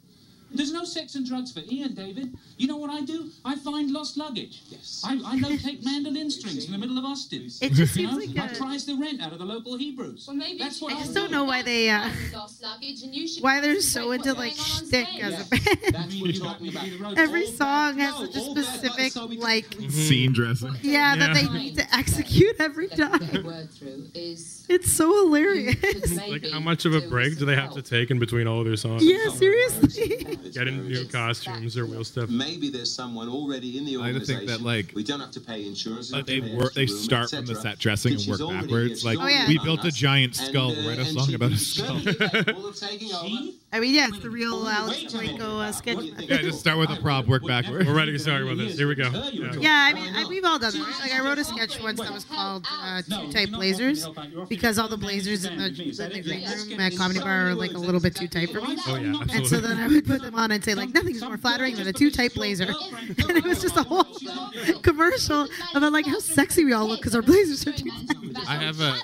There's no sex and drugs for Ian, David. You know what I do? I find lost luggage. Yes. I, I locate mandolin strings in the middle of Austin. It just You seems know? like I a- price the rent out of the local Hebrews. Well, maybe That's what I I just do. don't know why they uh, lost luggage, and you should why they're so into like going on on shtick stage. as a band. That's what you're talking about. Every song has such a specific like Scene dressing. yeah that they need to execute every time. word through is It's so hilarious. Like how much of a break do they have to take in between all of their songs? Yeah, seriously. Get in new costumes or wheel stuff. Maybe there's someone already in the I organization. think that, like, we don't have to pay insurance. But they work. They start from the set dressing and work backwards. Like Oh, yeah. we built a giant skull. Uh, Write a song about a skull. I mean, yeah, it's the real Alex Waco uh, sketch. yeah, just start with a prop, work backwards. We're writing a song about this. Here we go. Yeah. Yeah, I mean, I, we've all done that. Right? Like, I wrote a sketch once that was called uh, Two Type Blazers because all the blazers in the, in the green room at Comedy Bar are like a little bit too tight for me. Oh yeah, And so then I would put them on and say like nothing's more flattering than a two type blazer, and it was just a whole commercial about like how sexy we all look because our blazers are too tight. I have a.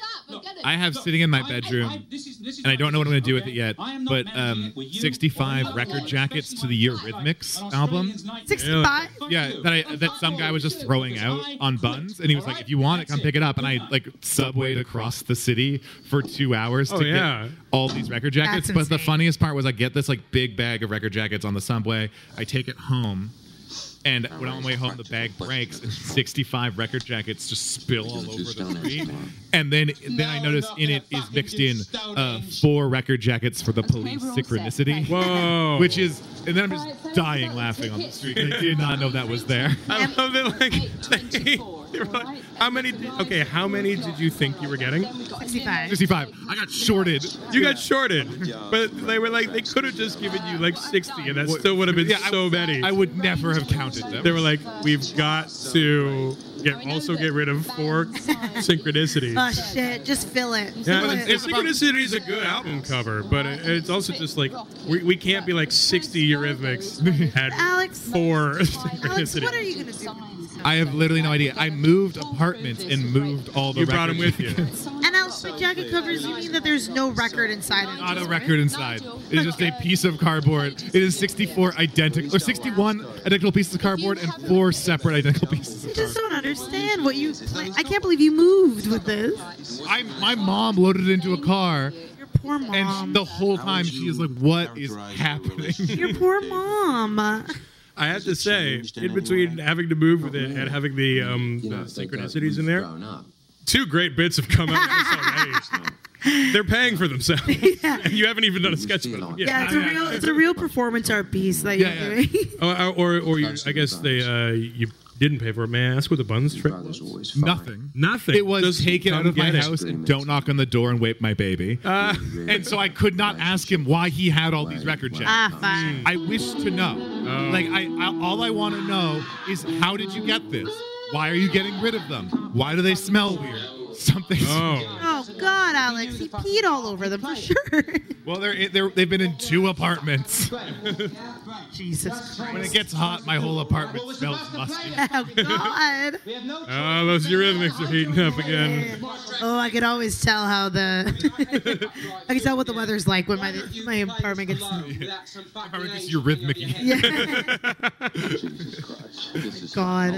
I have sitting in my bedroom, and I don't know what I'm going to do with it yet. But um, 65 record jackets to the Eurythmics album. 65. Yeah, that I, that some guy was just throwing out on Bunz, and he was like, "If you want it, come pick it up." And I like subwayed across the city for two hours to Oh, yeah. get all these record jackets. But the funniest part was I get this like big bag of record jackets on the subway. I take it home. And when I'm on the way home, the bag breaks, and 65 record jackets just spill all over the street. And then, then I notice in it is mixed in uh, four record jackets for the police synchronicity. Whoa. Which is, and then I'm just, dying laughing on the street. I did not know that was there. I love it. Like, they, they were like, how many? Did, okay, how many did you think you were getting? 65. 65. I got shorted. You got shorted, but they were like, they could have just given you like 60, and that still would have been Yeah, I- so many. I would never have counted them. They were like, we've got to get also get rid of four synchronicities. Oh shit! Just fill it. Yeah, Fill and, it. Synchronicity is a good album cover, but it, it's also just like we, we can't be like 60 Eurythmics had Alex, four Alex, what are you gonna do? I have literally no idea. I moved apartments and moved all the You brought 'em them with you. And Alex, with jacket covers, you mean that there's no record inside it? Not a record inside. It is just a piece of cardboard. It is 64 identical or 61 identical pieces of cardboard and four separate identical pieces. I just don't understand what you. Like, I can't believe you moved with this. I, my mom loaded it into a car, Your poor mom. and the whole time she is like, "What is happening?" Your poor mom. I have to say, in between having to move with it and having the um, the synchronicities in there, two great bits have come out of this already. They're paying for themselves, and you haven't even done a sketch with them. Yeah, it's a real, it's a real performance art piece that you're Yeah, doing. Or, or, or you, I guess they uh, you didn't pay for it. May I ask what the Bunz trick was? Nothing. Nothing. It was Just take it out of my get it. house and don't knock on the door and wake my baby. Uh, and so I could not ask him why he had all these record checks. Ah, fine. I wish to know. Oh. Like I, I, all I want to know is how did you get this? Why are you getting rid of them? Why do they smell weird? Something. Oh. Oh God, Alex, he peed all over them for sure. Well, they're, they're they've been in two apartments. Jesus Christ. When it gets hot, my whole apartment smells musty. Oh God. Oh, those Eurythmics are heating up again. Oh, I could always tell how the. I can tell what the weather's like when my my apartment gets. Apartment gets eurythmic. God.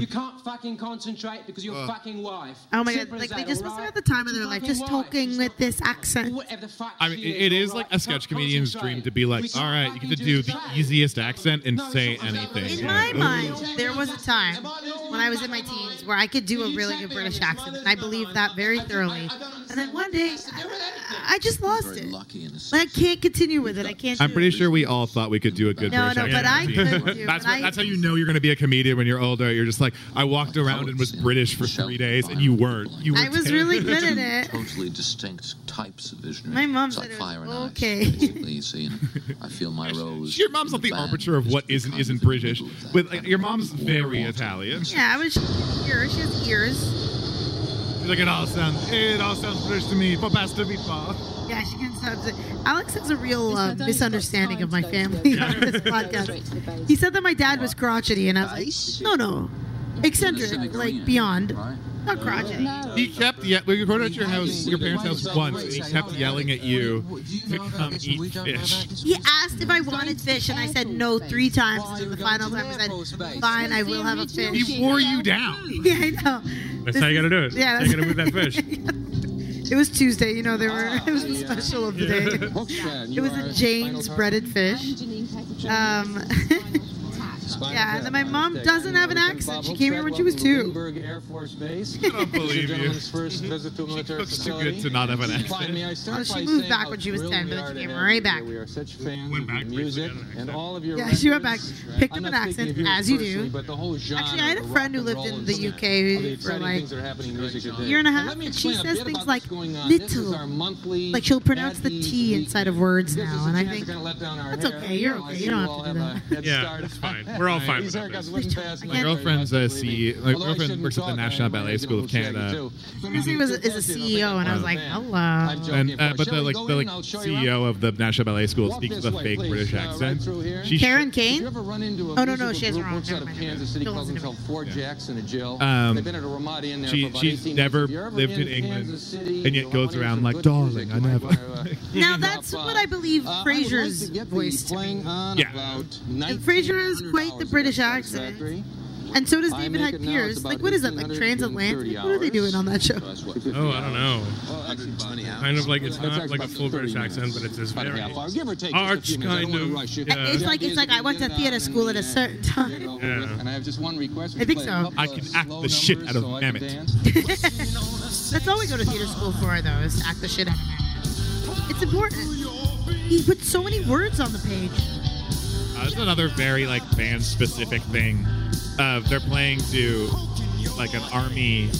You can't fucking concentrate because your Uh. fucking wife. Oh my God! Like they just all must have the time of their life, just talking with this accent. Whatever the fuck I mean, she it is like a sketch comedian's dream to be like, all right, you get to do the easiest accent and say anything. In my mind, there was a time when I was in my teens where I could do a really good British accent, and I believe that very thoroughly. And then one day, I, I just lost it. Like I can't continue with it. I can't. I'm pretty it. sure we all thought we could do a good No, British no, but. I could do, That's, but what- I- that's how you know you're going to be a comedian when you're older. You're just like, I walked around and was British for three days, and you weren't. You were I was really good at it. Totally distinct types of visionary. My mom it's said like it was fire and okay. ice, basically. You see, and I feel my rose. Your mom's not the arbiter of what is and isn't British. With like, your mom's very Italian. Yeah, I was here. She has ears. She's like, it all sounds, it all sounds British to me. Pasta meatball. Yeah, she can sound. Alex has a real uh, misunderstanding of my family on this podcast. He said that my dad was crotchety, and I was like, no, no, eccentric, like beyond, not crotchety. He kept, yeah, we recorded at your house, your parents' house once, and he kept yelling at you to come eat fish. He asked if I wanted fish, and I said no three times. And the final time, I said, "Fine, I will have a fish." He wore you down. Yeah, I know. That's how you got to do it. Yeah, That's how you got to move that fish. It was Tuesday, you know. There were it was the special of the day. It was a Jane's breaded fish. Um, yeah, and then my mom doesn't have an accent. She came here when she was two. Air Force Base. I don't believe you. Gentlemen's first visit to a military looks too good to not have an accent. Finally, Oh, she moved back when she was 10, but are she came right back. here. We are such fans of your music and all of your Yeah, she went back, picked up an accent, as you do. But the whole genre Actually, I had a friend who lived in the UK for like things that are happening music today. year and a half, and she says things like going on. Little. Like she'll pronounce the T inside of words now, and I think kinda let down our that's okay. You're okay. You don't have to do that. Yeah, start. that's fine. We're all fine These with that. haircuts wouldn't pass My girlfriend's a much, C. believe My me. Although I girlfriend works at the National I Ballet School of get a little Canada. shaggy, He was a, is a CEO, and I was like, hello. And uh, but the like the like CEO of the National Ballet School speaks with a fake British accent. She Karen Did Kane? you ever run into a Oh no, no, musical she has her group own. works out Never of mind. Kansas City, Don't calls listen themselves Fort Jacks in a jail. Um, They've been at a Ramadi in there she for about she's 18 never years. If you're lived in in England, and yet know, goes around like, darling, I never. uh, Now that's what I believe Uh, I would Frasier's like to get the voice playing on Yeah. about And Frasier has quite the British accent. And so does David make Hyde Pierce. Like, what is that? Like transatlantic? 30 What are they doing on that show? Oh, I don't know. Kind of like it's not like a full British accent, but it's this very Give or take just a arch few minutes. I don't kind of. Yeah. It's like it's like I went to theater school at a certain time. Yeah. And I have just one request. I think so. I can act the shit out of Mamet. That's all we go to theater school for, though, is to act the shit out of it. It's important. He put so many words on the page. Uh, it's another very like band specific thing. Uh, they're playing to like an army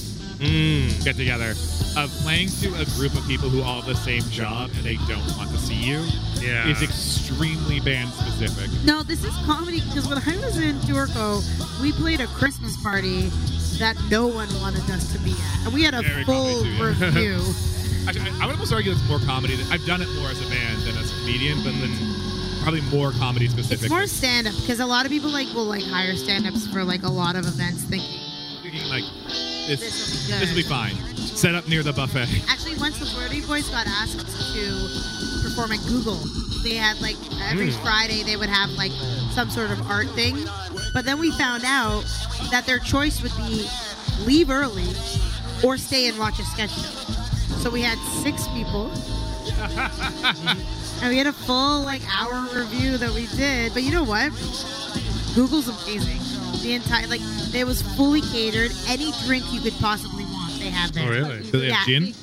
get together of playing to a group of people who all have the same job and they don't want to see you. Yeah. is extremely band specific. No, this is comedy because when I was in Turco, we played a Christmas party that no one wanted us to be at. And we had a Very full too, review. Actually, I, I would almost argue it's more comedy. Than, I've done it more as a band than as a comedian, but it's probably more comedy specific. It's more stand up because a lot of people like will like hire stand ups for like a lot of events thinking thinking like this, be this will be fine. Set up near the buffet. Actually, once the Flirty Boys got asked to perform at Google, they had like every Mm. Friday they would have like some sort of art thing. But then we found out that their choice would be leave early or stay and watch a sketch show. So we had six people. and we had a full like hour revue that we did. But you know what? Google's amazing. The entire like it was fully catered. Any drink you could possibly want, they have there. Oh, really? Do they have gin?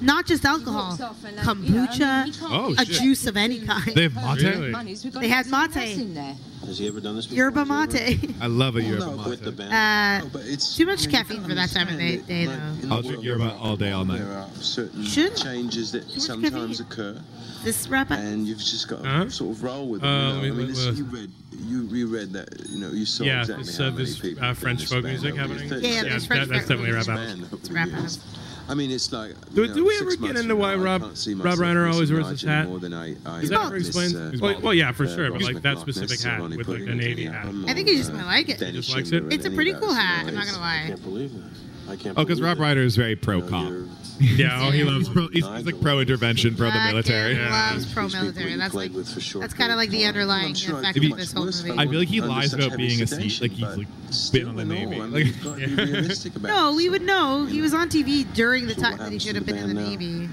Not just alcohol, kombucha, Oh, a shit. juice of any kind. They have mate? Really? They had mate, Has he ever done this before? yerba mate. I love a Well, yerba no, mate. the band. Uh, but it's too much caffeine for that time of day, day though. I'll drink yerba all day, all night. There are certain Shouldn't. changes that sometimes occur, This wrap up. and you've just got to Huh? sort of roll with them. Uh, you know? I mean, this, you read, you reread that. You know, you saw Yeah, exactly this, how many this, people uh, French folk music happening? the Yeah, Yeah, there's that- French that's folk definitely a rap music. album. Band over It's the rap years. I mean, it's like. Do, know, do we ever get into why now, Rob, can't Rob myself Reiner always wears this hat? more than I- I Does that ever miss, explain? uh, well, well, yeah, for uh, sure, but like that specific hat with like putting a navy hat. I think he just Uh, might like it. Dennis Just likes it? It's a pretty cool hat. I'm not gonna lie. I can't believe it. I can't Oh, because Rob it. Reiner is very pro You cop. You're- Yeah, oh, he loves. pro, he's, he's like pro intervention, pro the Fucking military. loves pro military. you That's like with for short that's kind of like the period of time. underlying I'm sure effect I'd of this whole movie. I feel like he lies about being a sedation, seat, like he's but like still been on the Navy. Like, you've got to be realistic about No, we would know. He was on TV during the So time what that he happens should to have the been in the band now? Navy.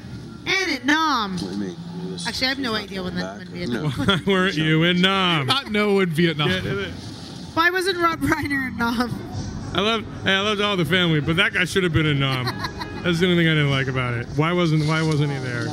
And at Nam. What do you mean? You just- Actually, I have no idea when that when back? Vietnam. No. Why weren't you in Nam? not know in Vietnam. Why wasn't Rob Reiner in Nam? I love, hey, I loved all the family, but that guy should have been in Nam. That's the only thing I didn't like about it. Why wasn't Why wasn't he there?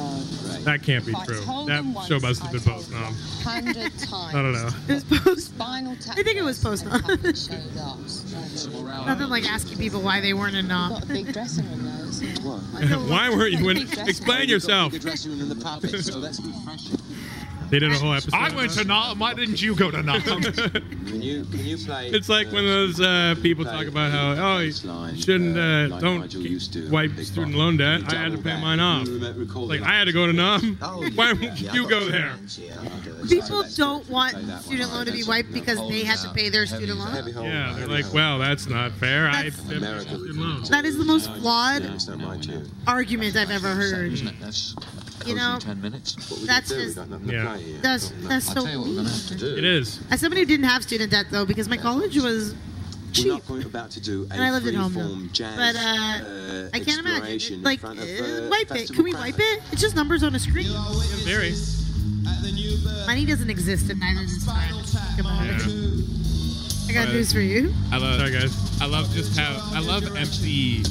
That can't be true. That show must have been post Nam. Hundred times. I don't know. It was post. Spinal tap. I think it was post Nam. showed up. Nothing like asking people why they weren't in Nam. Got a big dressing room though. isn't it? Why weren't you in? Explain yourself. Dressing room and the puppets, so that's refreshing. They did a whole episode. I went to Nam. Why didn't you go to Nam? Can you can you play? It's like when those uh, people talk about how oh you shouldn't uh, like don't Nigel used to, wipe student loan debt. I had to pay mine off. You remember recalling Like? I had to go to Nam. Oh, Why won't you go there? friends, yeah, I'll do it. People don't want play that one. student loan to be wiped because they have to pay their student loan. Yeah, they're like, well, that's not fair. I That's- have to pay America. student loan. That is the most flawed Yeah, it's not my tune. argument I've ever heard. That's You know, 10 minutes. That's can just- we got nothing to Yeah. play. That's that's I'll so. tell you what we're going to have to do. It is. As somebody who didn't have student debt though, because my college was cheap. We're cheap. not going about to do a And I lived at home, though. jazz, But, uh, uh, I can't imagine. Like, of, uh, wipe it. Can we wipe it? It's just numbers on a screen. Very. Money doesn't exist, and neither does time. Think. I got Uh, news for you. I love. Sorry, guys. I love just how I love empty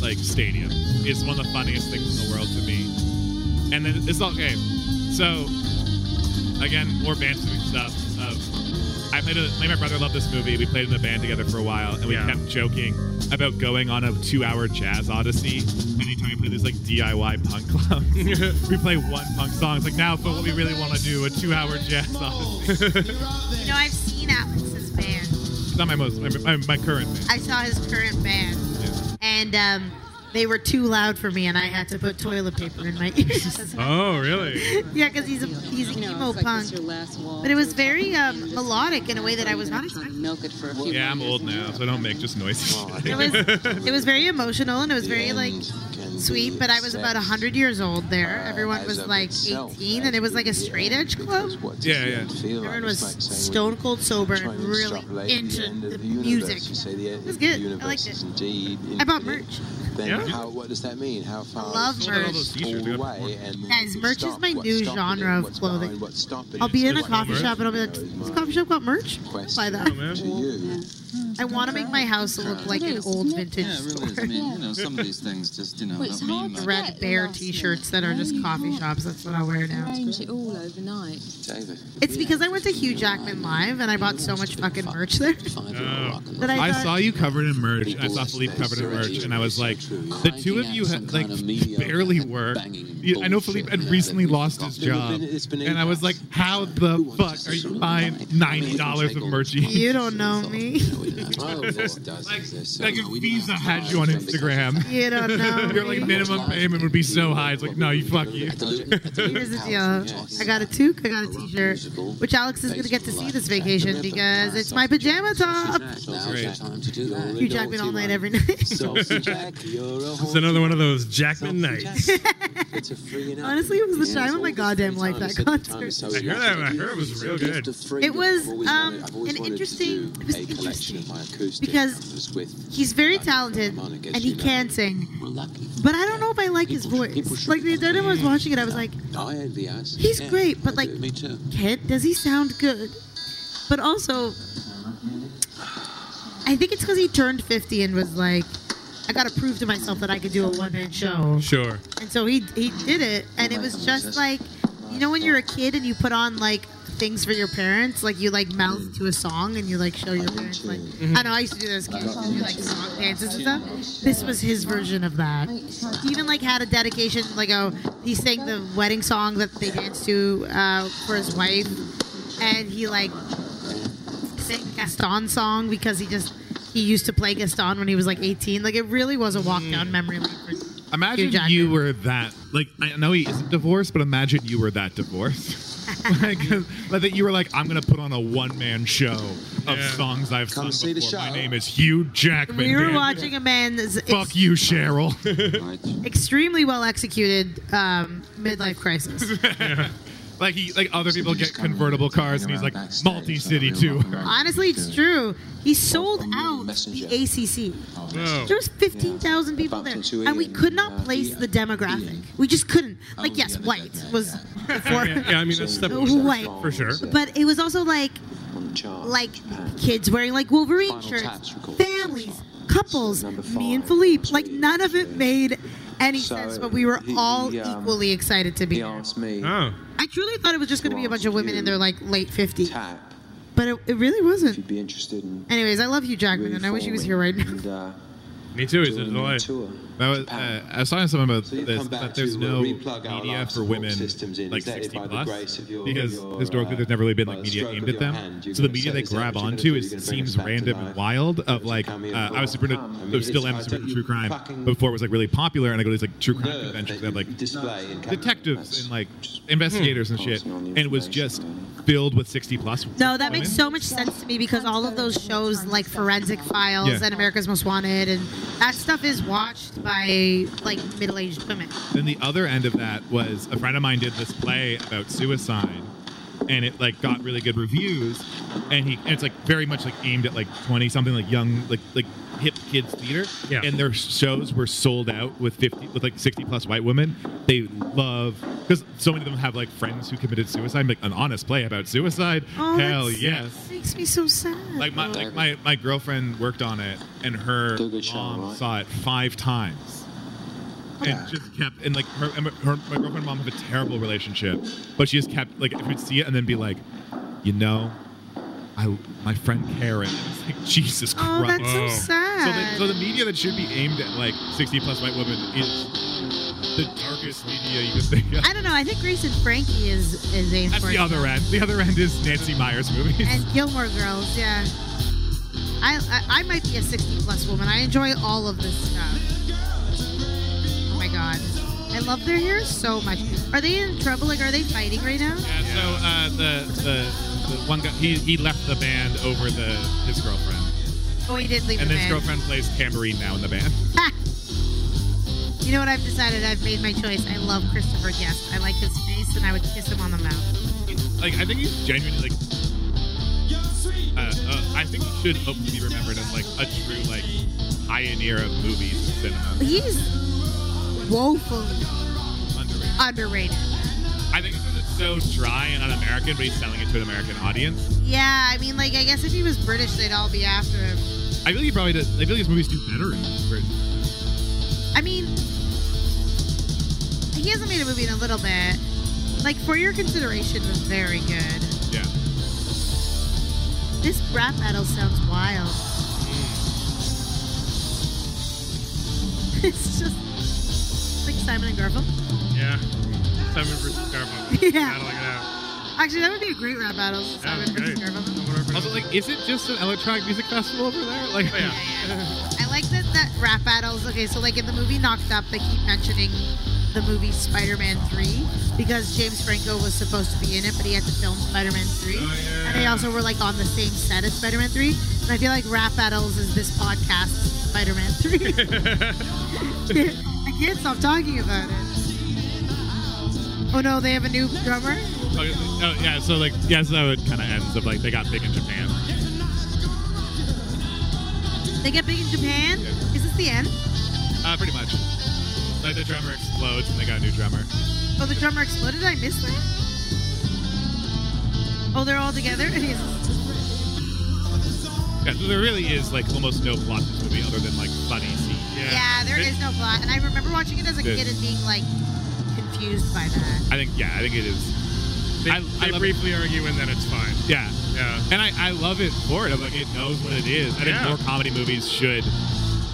like stadium. It's one of the funniest things in the world to me. And then it's all okay. So again, more band specific stuff. Of, I played. A, me and my brother loved this movie. We played in the band together for a while, and we Yeah. kept joking about going on a two-hour jazz odyssey. Anytime we play this like DIY punk club, we play one punk song. It's like now, but what we really want to do a two-hour jazz odyssey. You know, I've seen Alex's band. It's not my most my, my, my current band. I saw his current band, and um, they were too loud for me, and I had to put toilet paper in my ears. Oh, really? yeah, because he's a he's a emo punk. But it was very um, melodic in a way that I was not expecting. Milk it for a few Yeah, I'm old now, so I don't make just noises. It was it was very emotional and it was very like sweet. But I was about hundred years old there. Everyone was like 18, and it was like a straight edge club. Yeah, yeah. Everyone was stone cold sober and really into the music. It was good. I liked it. I bought merch. Then Yeah? how, what does that mean? How far? love merch. all and Guys, merch is my new genre of clothing. behind? I'll be in a coffee merch? shop and I'll be like, "This coffee shop got merch? I'll buy that." Oh, man. To you. I want to make my house look like an old vintage Yeah, it really is. I mean, you know, some of these things just, you know, Well, it's don't mean much. Red Bear T-shirts that are just coffee shops. That's what I wear now. Arrange it all overnight. David. It's because I went to Hugh Jackman live and I bought so much fucking merch there. that I, I saw you covered in merch. I saw Philippe covered in merch, and I was like, the two of you had like barely work. You- I know Philippe had recently lost his job, and I was like, how the fuck are you buying ninety dollars of merch? You don't know me. Like if Visa had you on Instagram, You don't know Your like minimum payment would be so high. It's like, no, you fuck you. Here's the deal. Uh, I got a toque, I got a t-shirt, which Alex is gonna get to see this vacation because it's my pajama top. Hugh Jackman all night, every night. It's another one of those Jackman nights. Honestly, it was the time of my goddamn life. That concert. I heard that. I heard it was real good. It was um, an interesting. It was interesting because he's very talented and he can sing, but I don't know if I like his voice. Like the other time I was watching it, I was like, he's great, but like, kid, does he sound good? But also, I think it's because he turned 50 and was like, I got to prove to myself that I could do a one man show. Sure. And so he he did it, and it was just like, you know, when you're a kid and you put on like things for your parents, like you like mouth to a song and you like show your parents like. I know I used to do this as a kid, do like song dances and stuff. This was his version of that. He even like had a dedication, like a he sang the wedding song that they danced to uh, for his wife, and he like sang Gaston song because he just he used to play Gaston when he was like 18. Like it really was a walk down memory lane for Imagine Jackman. you were that. Like, I know he isn't divorced, but imagine you were that divorced. like, like that you were like, I'm gonna put on a one man show of songs I've sung before. My name is Hugh Jackman. We were watching a man's Fuck you, Cheryl. extremely well executed um, midlife crisis. like he, like other people get convertible cars, and he's like multi-city too. Honestly, it's true. He sold out the ACC. There was 15,000 people there, and we could not place the demographic. We just couldn't. Like, yes, white was before. Yeah, yeah, I mean, that's step white for sure. But it was also like, like kids wearing like Wolverine shirts, families, couples, me and Philippe. Like none of it made any sense, but we were all equally excited to be there. Oh. I truly thought it was just going to be a bunch of women in their like late 50s. But it, it really wasn't. be interested in Anyways, I love Hugh Jackman, and I wish he was here right now. and, uh, Me too. He's a delight. That was, uh, I was talking to someone about you this, come that there's uh, no media for women like 60 plus your- because your, historically uh, there's never really been like media aimed at them. hand, so the media they grab onto do it, is you're gonna bring seems us back to random and wild. Of like, uh, I was super into, I mean, so still am super into true crime fucking before it was like really popular, and I go to these like true crime nerve conventions that that have like display in camera. detectives and like investigators and shit, and it was just filled with 60 plus. No, that makes so much sense to me because all of those shows like Forensic Files Yeah. and America's Most Wanted and that stuff is watched by like middle-aged women. Then the other end of that was a friend of mine did this play about suicide, and it like got really good reviews, and he and it's like very much like aimed at like twenty something like young like like hip kids theater. Yeah. And their shows were sold out with fifty with like sixty plus white women. They love because so many of them have like friends who committed suicide. Like an honest play about suicide. Oh, Hell that's- yes. Makes me so sad. Like my like my, my girlfriend worked on it, and her mom saw it five times, oh. and just kept and like her, and her my girlfriend and mom have a terrible relationship, but she just kept like if we'd see it and then be like, you know, I my friend Karen, it's like Jesus Oh, Christ. that's so So sad. the, so the media that should be aimed at like sixty plus white women is the darkest media you could think of. I don't know. I think Grace and Frankie is is aimed That's for the it. other end. The other end is Nancy Meyers movies. And Gilmore Girls, yeah. I, I I might be a 60 plus woman. I enjoy all of this stuff. Oh my god. I love their hair so much. Are they in trouble? Like, are they fighting right now? Yeah, so uh, the, the the one guy he, he left the band over the his girlfriend, Oh, he did leave and his band. girlfriend plays tambourine now in the band. You know what I've decided? I've made my choice. I love Christopher Guest. I like his face, and I would kiss him on the mouth. Like I think he's genuinely like. Uh, uh, I think he should hope to be remembered as like a true like pioneer of movies and cinema. He's woefully underrated. It's so dry and un-American, but he's selling it to an American audience. Yeah, I mean, like, I guess if he was British, they'd all be after him. I feel like he probably does. I feel like his movies do better in version. I mean, he hasn't made a movie in a little bit. Like For Your Consideration was very good. Yeah. This rap battle sounds wild. it's just like Simon and Garfunkel. Yeah. Simon versus Garfunkel. Yeah. Battling it out. Actually, that would be a great rap battle. Simon versus Garfunkel. Also, like, is it just an electronic music festival over there? Like, oh, I like that that rap battles. Okay, so like in the movie Knocked Up, they keep mentioning the movie Spider-Man 3 because James Franco was supposed to be in it, but he had to film Spider-Man 3. And they also were like on the same set as Spider-Man 3. And I feel like rap battles is this podcast Spider-Man 3. I can't stop talking about it. Oh no, they have a new drummer. Okay, oh, yeah, so like, yeah, so that kind of ends of like they got big in Japan. They get big in Japan. Is this the end? Uh, pretty much. Like the drummer explodes and they got a new drummer. Oh, the drummer exploded. I missed that. Oh, they're all together. Yeah, so there really is like almost no plot to this movie other than like funny scenes. Yeah, Yeah, there is no plot. And I remember watching it as a kid and being like confused by that. I think, yeah, I think it is. They, I, they I love briefly argue and then it's fine. Yeah, Yeah. and I, I love it for it. I'm like, it knows what it is. I think more comedy movies should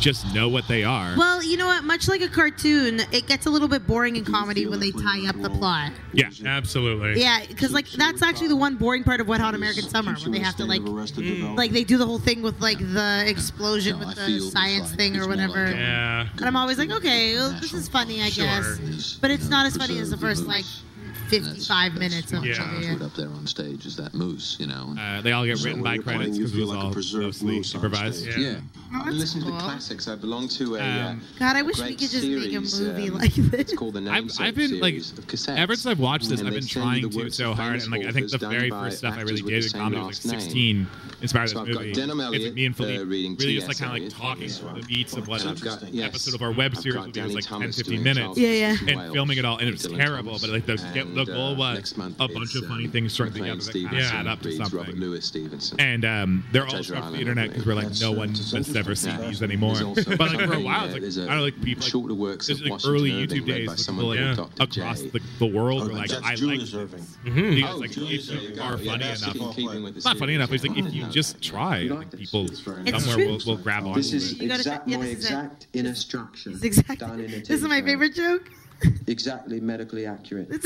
just know what they are. Well, you know what? Much like a cartoon, it gets a little bit boring in comedy when they tie up the plot. yeah, Absolutely. Yeah, because like that's actually the one boring part of Wet Hot American Summer when they have to like, mm. like they do the whole thing with like the explosion with the science thing or whatever. Yeah. And I'm always like, okay, well, this is funny, I guess, but it's not as funny as the first like 55 minutes of Yeah. the Put up there on stage is that moose, you know. uh, they all get written by credits because it was all mostly improvised. Yeah. I listen to the classics. I belong to a. Um, uh, God, I wish great we could just make a series, movie um, like this. It's called the I've, I've been like, series of cassettes. ever since I've watched this, And I've been trying to so hard, and like I think the very first stuff I really did the in comedy was like last name. 16 inspired So this I've movie. It's me and uh, Philippe reading really just like kind of like talking the beats of what And an I've got- yes. episode of our web series would be. It was like 10, 15 minutes. Yeah, yeah. And filming it all, and it was terrible, but like the, And, goal uh, was next month a bunch of funny um, things strung McLean together that kind of Stevenson add up to something. Robert Louis Stevenson. And um, they're all Treasure stuff to the internet because we're like, That's, no one that's has ever seen these anymore. But like for a while, uh, it's like there's a I don't know, like people like shorter works there's of like early YouTube days by with someone people like across the, the world Oh, were like, I like Julius. Irving. Mhm. Because Oh, like if you are funny enough, in keeping with the it's not funny enough. But it's like if you just try, people somewhere will, will grab on. This to is it. Exact, my this is inner structure. It's exact. done in a This is my favorite joke. Exactly medically accurate.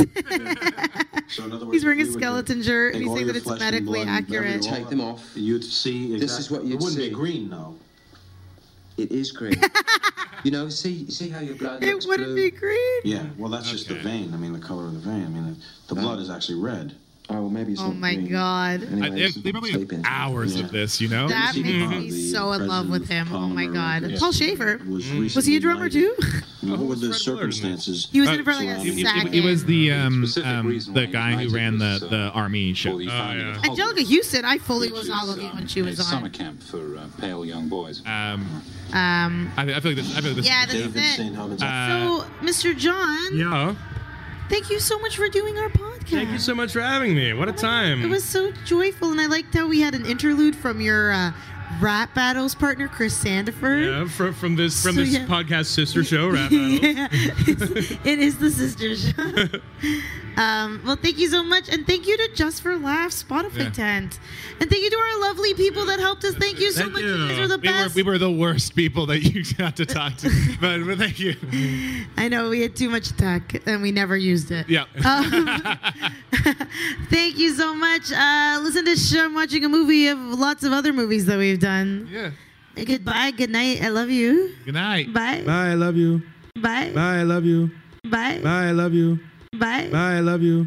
So in other words, He's wearing a if you were to skeleton shirt and he's saying that it's medically blood and bury accurate. Take them off. You'd see. Exactly. This is what you'd It wouldn't see. be green, though. It is green. you know, see see how your blood It looks wouldn't blue? be green. Yeah. Well, that's just the vein. I mean, the color of the vein. I mean, the, the blood is actually red. Oh, well, maybe it's Oh not my green. god. I, Anyways, they probably have hours Yeah. of this, you know. That see makes how me so in love with him. president Oh my god. Polymer Paul Shaffer. Was, Was he a drummer too? knighted. I mean, what were the Fred Willard in this? circumstances? He was in Uh, it for like a it- It, it- second. it was the um, um the guy who ran the uh, the army show. fully founded yeah. Anjelica Huston. I fully was which not is, looking uh, when she was on. summer camp for uh, pale young boys. Um, Um. I, I feel like this. I feel like this. Yeah, this is St. it. Helens. Uh, So, Mr. John, Yeah. Thank you so much for doing our podcast. Thank you so much for having me. What a time. It was so joyful, and I liked how we had an interlude from your uh, rap battles partner, Chris Sandiford. yeah, from, from this from So, this yeah. podcast sister show, Rap Battles. yeah, it is the sister show. um, well, thank you so much, and thank you to Just for Laughs Spotify Yeah. tent, and thank you to our lovely people that helped us. Thank you so Thank much. you. You guys are the we were, best. we were the worst people that you got to talk to, but, but thank you. I know we had too much tech, and we never used it. Yeah. Um, thank you so much. Uh, listen to Sh- I'm watching a movie of lots of other movies that we've done. Yeah. Goodbye. Good night. I love you. Good night. Bye. Bye. I love you. Bye. Bye. I love you. Bye. Bye. I love you. Bye. Bye. I love you.